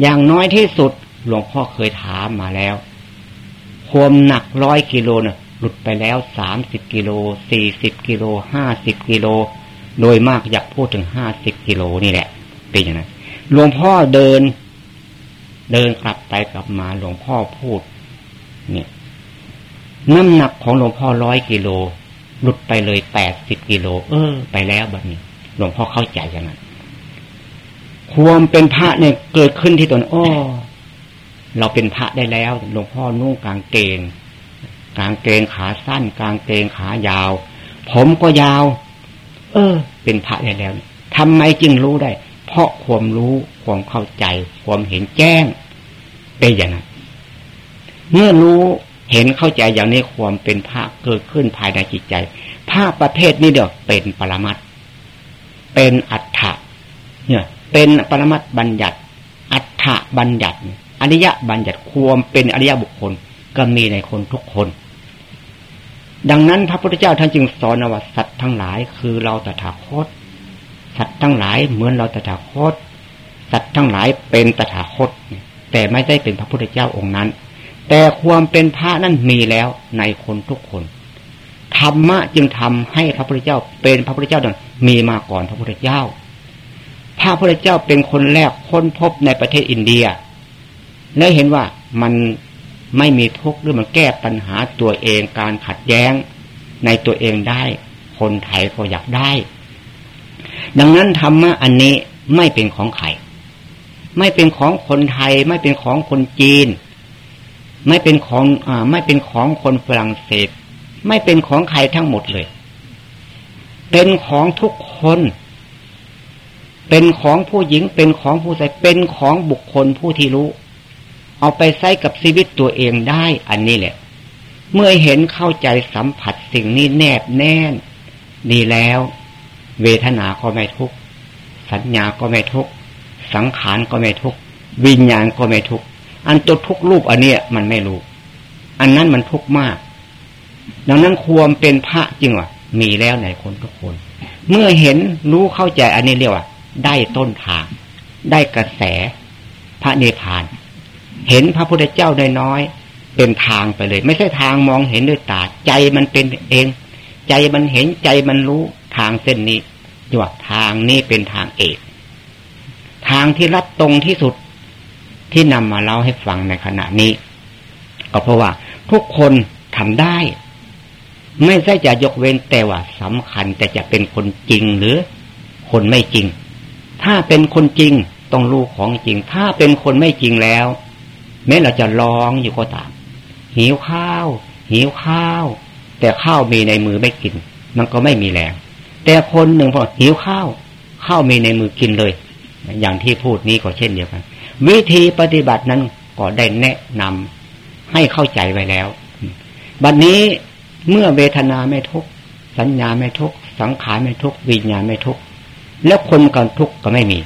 อย่างน้อยที่สุดหลวงพ่อเคยถามมาแล้วความหนักร้อยกิโลเนะ่ะหลุดไปแล้วสามสิบกิโลสี่สิบกิโลห้าสิบกิโล โดยมากอยากพูดถึงห้าสิบกิโลนี่แหละ เป็นอย่างนั้นหลวงพ่อเดิน เดินกลับไปกลับมาหลวงพ่อพูดเนี่ยน้ำหนักของหลวงพ่อร้อยกิโลหลุดไปเลยแปดสิบกิโลเออ ไปแล้วแบบนี้ หลวงพ่อเข้าใจอย่างนั้น ความเป็นพระเนี่ยเกิดขึ้นที่ตนอ้อเราเป็นพระได้แล้วหลวงพ่อนุ่งกางเกง กางเกงขาสั้น กางเกงขายาว ผมก็ยาว เออ เป็นพระได้แล้วทำไมจึงรู้ได้ เพราะความรู้ความเข้าใจ ความเห็นแจ้งเป็นอย่างนั้นเมื่อรู้เห็นเข้าใจอย่างนี้ความเป็นพระเกิดขึ้นภายในจิตใจภาพประเภทนี้เดียวเป็นปรมัตเป็นอัฏฐะเนี่ย เป็นปรมัตบัญญัติ อัฏฐบัญญัติ อริยบัญญัติความเป็นอริยบุคคลก็มีในคนทุกคน ดังนั้นพระพุทธเจ้าท่านจึงสอนว่าสัตว์ทั้งหลายคือเราตถาคต สัตว์ทั้งหลายเหมือนเราตถาคต สัตว์ทั้งหลายเป็นตถาคต แต่ไม่ได้เป็นพระพุทธเจ้าองค์นั้น แต่ความเป็นพระนั้นมีแล้วในคนทุกคนธรรมะจึงทำให้พระพุทธเจ้าเป็นพระพุทธเจ้านั้นมีมาก่อนพระพุทธเจ้า พระพุทธเจ้าเป็นคนแรกค้นพบในประเทศอินเดีย และเห็นว่ามันไม่มีทุกข์หรือมันแก้ปัญหาตัวเองการขัดแย้งในตัวเองได้ คนไทยก็อยากได้ ดังนั้นธรรมะอันนี้ไม่เป็นของใครไม่เป็นของคนไทย ไม่เป็นของคนจีน ไม่เป็นของอ่าไม่เป็นของคนฝรั่งเศส ไม่เป็นของใครทั้งหมดเลย เป็นของทุกคน เป็นของผู้หญิงเป็นของผู้ชายเป็นของบุคคลผู้ที่รู้ เอาไปใช้กับชีวิตตัวเองได้อันนี้แหละ เมื่อเห็นเข้าใจสัมผัสสิ่งนี้แนบแน่นดีแล้ว เวทนาก็ไม่ทุกสัญญาก็ไม่ทุกสังขารก็ไม่ทุกวิญญาณก็ไม่ทุกอันตัวทุกรูปอันเนี้ยมันไม่รู้ อันนั้นมันทุกมาก ดังนั้นความเป็นพระจริงว่ะมีแล้วในคนทุกคน เมื่อเห็นรู้เข้าใจอันนี้เรียกว่า ได้ต้นทาง ได้กระแส พระเนพาน เห็นพระพุทธเจ้าได้น้อย เป็นทางไปเลย ไม่ใช่ทางมองเห็นด้วยตา ใจมันเป็นเอง ใจมันเห็นใจมันรู้ทางเส้นนี้ว่าทางนี้เป็นทางเอก ทางที่รัดตรงที่สุดที่นำมาเล่าให้ฟังในขณะนี้ ก็เพราะว่าทุกคนทำได้ ไม่ใช่จะยกเว้นแต่ว่าสำคัญแต่จะเป็นคนจริงหรือคนไม่จริง ถ้าเป็นคนจริงต้องรู้ของจริง ถ้าเป็นคนไม่จริงแล้ว แม้เราจะลองอยู่ก็ตาม หิวข้าว หิวข้าว แต่ข้าวมีในมือไม่กิน มันก็ไม่มีแรงแต่คนหนึ่งพอหิวข้าว ข้าวมีในมือกินเลย อย่างที่พูดนี้ก็เช่นเดียวกัน วิธีปฏิบัตินั้นก็ได้แนะนำให้เข้าใจไว้แล้ว บัดนนี้เมื่อเวทนาไม่ทุกสัญญาไม่ทุกสังขารไม่ทุกวิญญาณไม่ทุก แล้วคนกันทุกข์ก็ไม่มี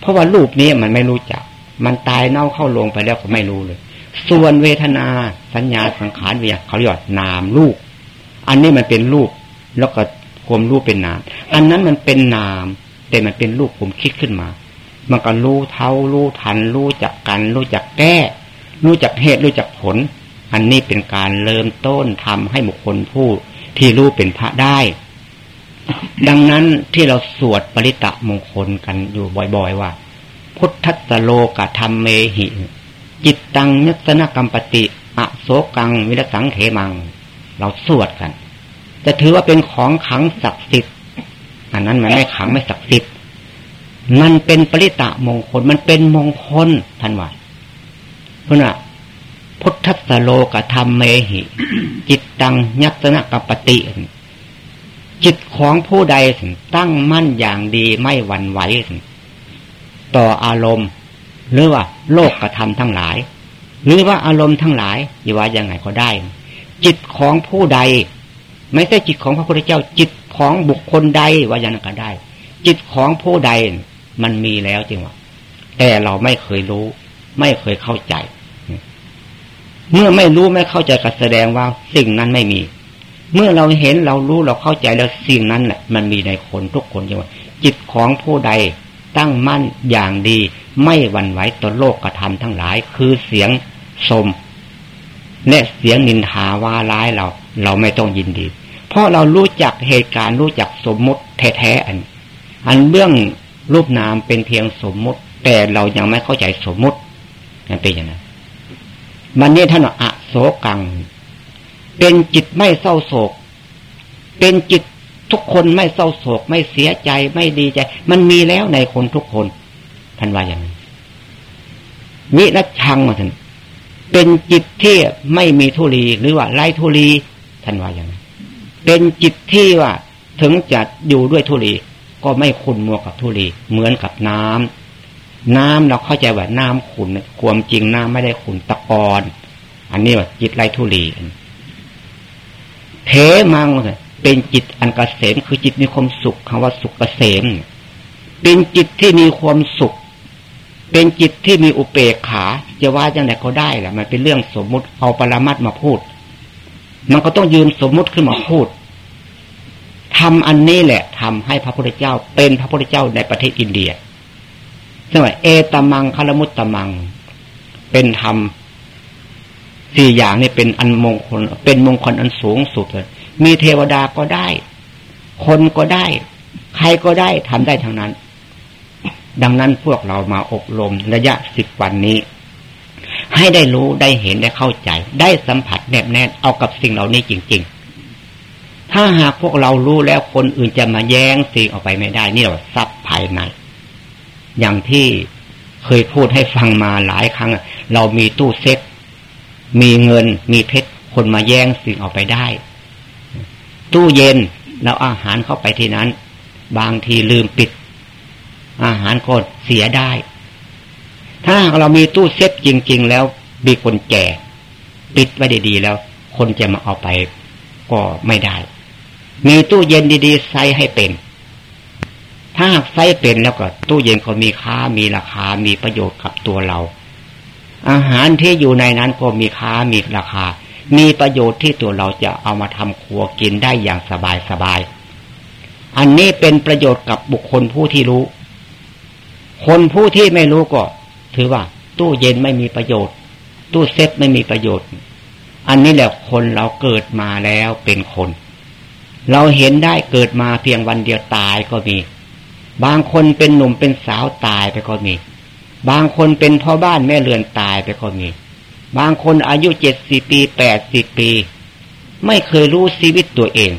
เพราะว่ารูปนี้มันไม่รู้จัก มันตายเน่าเข้าลงไปแล้วก็ไม่รู้เลย ส่วนเวทนาสัญญาสังขารเวียเขาเรียกนามรูป อันนี้มันเป็นรูปแล้วก็ความรู้เป็นนาม อันนั้นมันเป็นนาม แต่มันเป็นรูปผมคิดขึ้นมา มันก็รู้เท่ารู้ทัน รู้จักกัน รู้จักแก้ รู้จักเหตุรู้จักผล อันนี้เป็นการเริ่มต้นทำให้บุคคลผู้ที่รู้เป็นพระได้ ดังนั้นที่เราสวดปริตะมงคลกันอยู่บ่อยๆว่า พุทธัสโลกธรรมเมหิ จิตตังยัสนกรรมปติอโศกังวิรสังเขมัง เราสวดกัน จะถือว่าเป็นของขังศักดิ์สิทธิ์อันนั้นมันไม่ขังไม่ศักดิ์สิทธิ์มันเป็นปริตะมงคลมันเป็นมงคลท่านว่าเพราะน่ะพุทธัสโลกธรรมเมหิ จิตตังยัสนกรรมปติ จิตของผู้ใดตั้งมั่นอย่างดีไม่หวั่นไหวต่ออารมณ์ หรือว่าโลกกระทำทั้งหลาย หรือว่าอารมณ์ทั้งหลายอย่าว่ายังไงก็ได้ จิตของผู้ใด ไม่ใช่จิตของพระพุทธเจ้า จิตของบุคคลใดว่ายังไงก็ได้ จิตของผู้ใดมันมีแล้วจริงว่าแต่เราไม่เคยรู้ ไม่เคยเข้าใจ เมื่อไม่รู้ไม่เข้าใจก็แสดงว่าสิ่งนั้นไม่มี เมื่อเราเห็นเรารู้เราเข้าใจแล้วสิ่งนั้นแหละมันมีในคนทุกคนจริงว่าจิตของผู้ใดตั้งมั่นอย่างดี ไม่หวั่นไหวต่อโลกกระทำทั้งหลาย คือเสียงสมและเสียงนินทาว่าร้ายเรา เราไม่ต้องยินดี เพราะเรารู้จักเหตุการณ์รู้จักสมมุติแท้ๆอัน อันเบื้องรูปนามเป็นเพียงสมมุติ แต่เรายังไม่เข้าใจสมมุตินั่นเป็นอย่างนั้นมันนี่ท่านอะโศกัง เป็นจิตไม่เศร้าโศก เป็นจิตทุกคนไม่เศร้าโศก ไม่เสียใจไม่ดีใจ มันมีแล้วในคนทุกคนท่านว่าอย่างนี้นิรัชังมาท่านเป็นจิตที่ไม่มีทุลีหรือว่าไร้ทุลีท่านว่าอย่างนี้เป็นจิตที่ว่าถึงจะอยู่ด้วยทุลีก็ไม่ขุนมัวกับทุลีเหมือนกับน้ำน้ำเราเข้าใจว่าน้ำขุนความจริงน้ำไม่ได้ขุนตะกอนอันนี้ว่าจิตไร้ทุลี เทมังเลยเป็นจิตอันกเกษมคือจิตมีความสุขคำว่าสุขเกษม เป็นจิตที่มีความสุข เป็นจิตที่มีอุเบกขา จะว่าอย่างไรก็ได้แหละมันเป็นเรื่องสมมุติเอาปรามัดมาพูด มันก็ต้องยืนสมมุติขึ้นมาพูดทำอันนี้แหละทำให้พระพุทธเจ้า เป็นพระพุทธเจ้าในประเทศอินเดียสมัยเอตมังคารมุตตมัง เป็นธรรม สี่อย่างนี้เป็นอันมงคล เป็นมงคลอันสูงสุดเลย มีเทวดาก็ได้ คนก็ได้ ใครก็ได้ทำได้ทั้งนั้น ดังนั้นพวกเรามาอบรมระยะสิบวันนี้ ให้ได้รู้ได้เห็นได้เข้าใจ ได้สัมผัสแนบแน่นเอากับสิ่งเหล่านี้จริง ๆ ถ้าหากพวกเรารู้แล้วคนอื่นจะมาแย้งสิ่งออกไปไม่ได้ นี่เราทรัพย์ภายใน อย่างที่เคยพูดให้ฟังมาหลายครั้ง เรามีตู้เซ็ต มีเงินมีเพชรคนมาแย่งสิ่งออกไปได้ ตู้เย็นเราอาหารเข้าไปที่นั้น บางทีลืมปิด อาหารก็เสียได้ ถ้าเรามีตู้เซฟจริง ๆ แล้วมีคนแก่ปิดไว้ดีๆแล้ว คนจะมาเอาไปก็ไม่ได้ มีตู้เย็นดีๆใส่ให้เป็น ถ้าหากใส่เป็นแล้วก็ ตู้เย็นเขามีค่ามีราคามีประโยชน์กับตัวเรา อาหารที่อยู่ในนั้นก็มีค่ามีราคา มีประโยชน์ที่ตัวเราจะเอามาทำครัวกินได้อย่างสบายสบาย อันนี้เป็นประโยชน์กับบุคคลผู้ที่รู้ คนผู้ที่ไม่รู้ก็ ถือว่า ตู้เย็นไม่มีประโยชน์ ตู้เซ็ตไม่มีประโยชน์ อันนี้แหละคนเราเกิดมาแล้วเป็นคน เราเห็นได้เกิดมาเพียงวันเดียวตายก็มี บางคนเป็นหนุ่มเป็นสาวตายไปก็มี บางคนเป็นพ่อบ้านแม่เรือนตายไปก็มี บางคนอายุเจ็ดสิบปีแปดสิบปี ไม่เคยรู้ชีวิตตัวเอง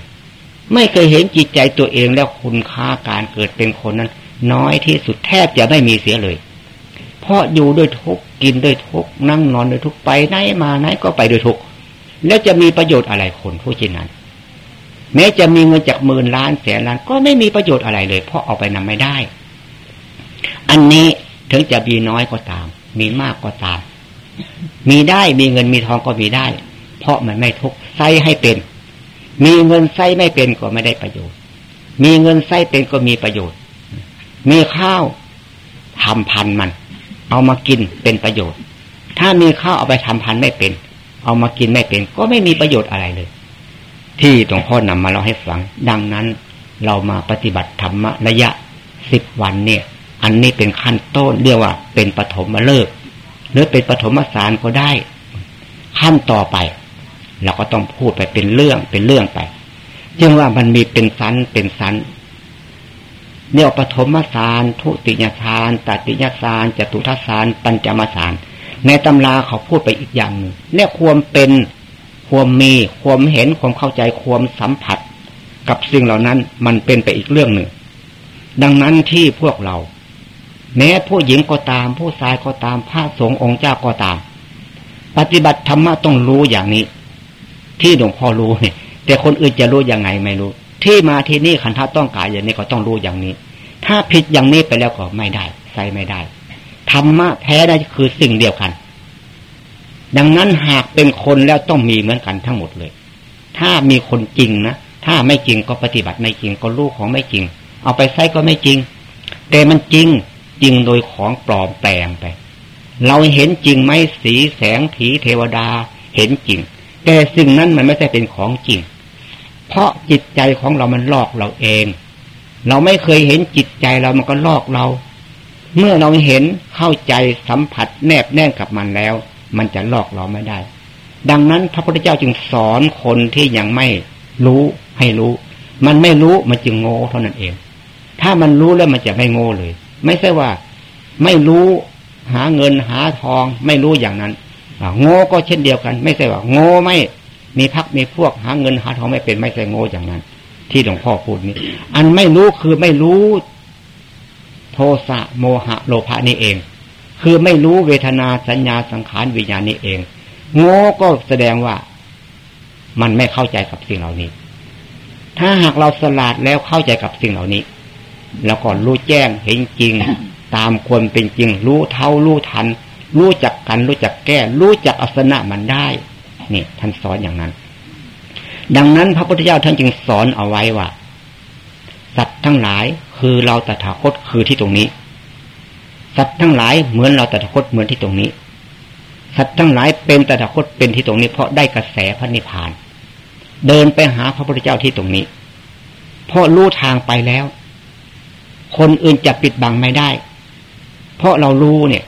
ไม่เคยเห็นจิตใจตัวเองแล้วคุณค่าการเกิดเป็นคนนั้น น้อยที่สุดแทบจะไม่มีเสียเลย เพราะอยู่ด้วยทุกกินด้วยทุกนั่งนอนด้วยทุกไปไหนมาไหนก็ไปด้วยทุกแล้วจะมีประโยชน์อะไรคนผู้เช่นนั้น แม้จะมีเงินจากหมื่นล้านแสนล้านก็ไม่มีประโยชน์อะไรเลย เพราะเอาไปนำไม่ได้ อันนี้ ถึงจะมีน้อยก็ตาม มีมากก็ตาม มีได้มีเงินมีทองก็มีได้ เพราะมันไม่ทุกใส่ให้เป็น มีเงินใส่ไม่เป็นก็ไม่ได้ประโยชน์ มีเงินใส่เป็นก็มีประโยชน์ มีข้าวทำพันมัน เอามากินเป็นประโยชน์ ถ้ามีข้าวเอาไปทำพันไม่เป็น เอามากินไม่เป็น ก็ไม่มีประโยชน์อะไรเลย ที่หลวงพ่อนำมาเราให้ฟัง ดังนั้นเรามาปฏิบัติธรรมระยะสิบวันเนี่ย อันนี้เป็นขั้นต้นเรียกว่า เป็นปฐมมาเลิกหรือเป็นปฐมสารก็ได้ ขั้นต่อไป เราก็ต้องพูดไปเป็นเรื่องเป็นเรื่องไปจึงว่ามันมีเป็นสันเป็นสันเนี่ยปฐมสารทุติยสารตติยสารจตุทัสารปัญจมสารในตำราเขาพูดไปอีกอย่างหนึ่งเนี่ยความเป็นความมีความเห็นความเข้าใจความสัมผัส กับสิ่งเหล่านั้นมันเป็นไปอีกเรื่องหนึ่ง ดังนั้นที่พวกเรา แม้ผู้หญิงก็ตาม ผู้ชายก็ตามพระสงฆ์องค์เจ้าก็ตาม ปฏิบัติธรรมะต้องรู้อย่างนี้ ที่หลวงพ่อรู้เนี่ยแต่คนอื่นจะรู้ยังไงไม่รู้ ที่มาที่นี่ขันธาต้องการอย่างนี้ก็ต้องรู้อย่างนี้ ถ้าผิดอย่างนี้ไปแล้วก็ไม่ได้ใส่ไม่ได้ธรรมะแท้ได้คือสิ่งเดียวกัน ดังนั้นหากเป็นคนแล้วต้องมีเหมือนกันทั้งหมดเลย ถ้ามีคนจริงนะถ้าไม่จริงก็ปฏิบัติไม่จริงก็รู้ของไม่จริง เอาไปใช้ก็ไม่จริง แต่มันจริง จริงโดยของปลอมแปลงไป เราเห็นจริงไหมสีแสงผีเทวดาเห็นจริง แต่สิ่งนั้นมันไม่ใช่เป็นของจริง เพราะจิตใจของเรามันลอกเราเอง เราไม่เคยเห็นจิตใจเรามันก็ลอกเรา เมื่อเราเห็นเข้าใจสัมผัสแนบแน่นกับมันแล้ว มันจะลอกเราไม่ได้ ดังนั้นพระพุทธเจ้าจึงสอนคนที่ยังไม่รู้ให้รู้ มันไม่รู้มันจึงโง่เท่านั้นเอง ถ้ามันรู้แล้วมันจะไม่โง่เลย ไม่ใช่ว่า ไม่รู้หาเงินหาทอง ไม่รู้อย่างนั้นโง่ก็เช่นเดียวกัน ไม่ใช่ว่า โง่ไม่มีพักมีพวกหาเงินหาทองไม่เป็นไม่ใช่โง่อย่างนั้น ที่หลวงพ่อพูดนี้ อันไม่รู้คือไม่รู้ โทสะโมหะโลภะนี่เอง คือไม่รู้เวทนาสัญญาสังขารวิญญาณนี่เอง โง่ก็แสดงว่า มันไม่เข้าใจกับสิ่งเหล่านี้ ถ้าหากเราสลาดแล้วเข้าใจกับสิ่งเหล่านี้ แล้วก็รู้แจ้งเห็นจริง ตามควรเป็นจริง รู้เท่ารู้ทัน รู้จักกัน รู้จักแก้ รู้จักอัสนะมันได้นี่ท่านสอนอย่างนั้น ดังนั้นพระพุทธเจ้าท่านจึงสอนเอาไว้ว่าสัตว์ทั้งหลายคือเราตถาคตคือที่ตรงนี้ สัตว์ทั้งหลายเหมือนเราตถาคตเหมือนที่ตรงนี้ สัตว์ทั้งหลายเป็นตถาคตเป็นที่ตรงนี้ เพราะได้กระแสพระนิพพาน เดินไปหาพระพุทธเจ้าที่ตรงนี้เพราะรู้ทางไปแล้ว คนอื่นจะปิดบังไม่ได้ เพราะเรารู้เนี่ย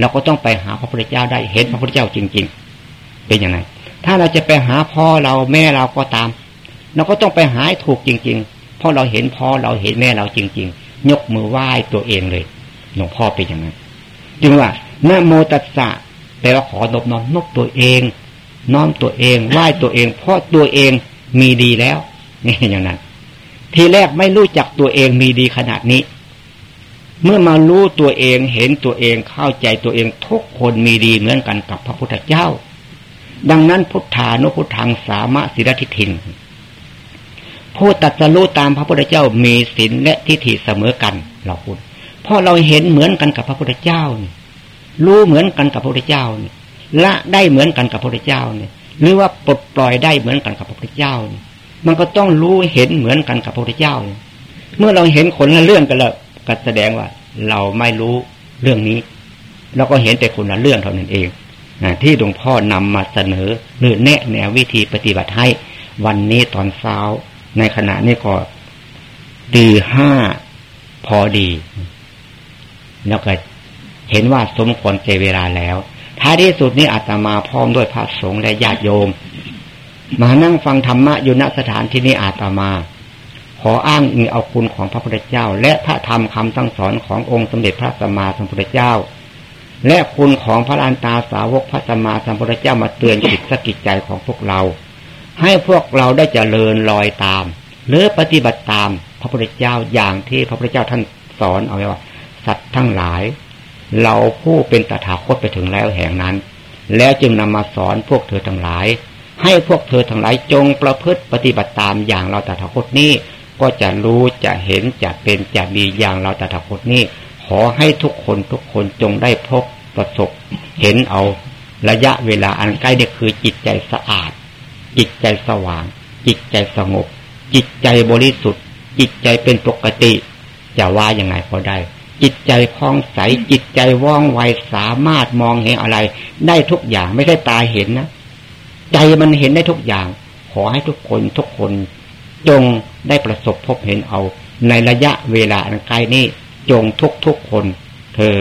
เราก็ต้องไปหาพระพุทธเจ้าได้เห็นพระพุทธเจ้าจริง ๆ เป็นยังไงถ้าเราจะไปหาพ่อเราแม่เราก็ตาม เราก็ต้องไปหาถูกจริง ๆ เพราะเราเห็นพ่อเราเห็นแม่เราจริง ๆ ยกมือไหว้ตัวเองเลยหลวงพ่อเป็นอย่างนั้นจึงว่านะโมตัสสะแปลว่าขอนบน้อมนบตัวเอง น้อมตัวเองไหว้ตัวเอง เพราะตัวเองมีดีแล้วนี่อย่างนั้น ทีแรกไม่รู้จักตัวเองมีดีขนาดนี้ เมื่อมารู้ตัวเองเห็นตัวเองเข้าใจตัวเองทุกคนมีดีเหมือนกันกับพระพุทธเจ้า ดังนั้นพุทธานุพุทธังสามะสิรทิทินผู้ตัดสู้ตามพระพุทธเจ้ามีศีลและทิฏฐิเสมอกันเราพูดเพราะเราเห็นเหมือนกันกับพระพุทธเจ้านี่รู้เหมือนกันกับพระพุทธเจ้านี่ละได้เหมือนกันกับพระพุทธเจ้านี่หรือว่าปลดปล่อยได้เหมือนกันกับพระพุทธเจ้านี่ มันก็ต้องรู้เห็นเหมือนกันกับพระพุทธเจ้า เมื่อเราเห็นคนละเรื่องกันแล้วก็แสดงว่า เราไม่รู้เรื่องนี้เราก็เห็นแต่คนละเรื่องเท่านั้นเองที่หลวงพ่อนำมาเสนอหรือแนะแนววิธีปฏิบัติให้วันนี้ตอนเช้า ในขณะนี้ก็ตีห้าพอดี แล้วก็เห็นว่าสมควรเจเวลาแล้วท้ายที่สุดนี้อาตมาพร้อมด้วยพระสงฆ์และญาติโยม มานั่งฟังธรรมะอยู่ณสถานที่นี้อาตมา ขออ้างอิงเอาคุณของพระพุทธเจ้า และพระธรรมคำสั่งสอนขององค์สมเด็จพระสัมมาสัมพุทธเจ้า และคุณของพระลานตาสาวกพระสัมมาสัมพุทธเจ้ามาเตือนจิตสกิจใจของพวกเรา ให้พวกเราได้เจริญรอยตาม หรือปฏิบัติตามพระพุทธเจ้าอย่างที่พระพุทธเจ้าท่านสอนเอาไว้ว่า สัตว์ทั้งหลาย เราผู้เป็นตถาคตไปถึงแล้วแห่งนั้น แล้วจึงนำมาสอนพวกเธอทั้งหลาย ให้พวกเธอทั้งหลายจงประพฤติปฏิบัติตามอย่างเราตถาคตนี้ ก็จะรู้จะเห็นจะเป็นจะมีอย่างเราตถาคตนี้ ขอให้ทุกคนทุกคนจงได้พบประสบ เห็นเอาระยะเวลาอันใกล้นี่คือจิตใจสะอาด จิตใจสว่าง จิตใจสงบ จิตใจบริสุทธิ์ จิตใจเป็นปกติ จะว่ายังไงก็ได้ จิตใจคล่องใสจิตใจว่องไวสามารถมองเห็นอะไร ได้ทุกอย่างไม่ใช่ตาเห็นนะ ใจมันเห็นได้ทุกอย่าง ขอให้ทุกคนทุกคน จงได้ประสบพบเห็นเอา ในระยะเวลาอันใกล้นี้จงทุกทุกคนเธอ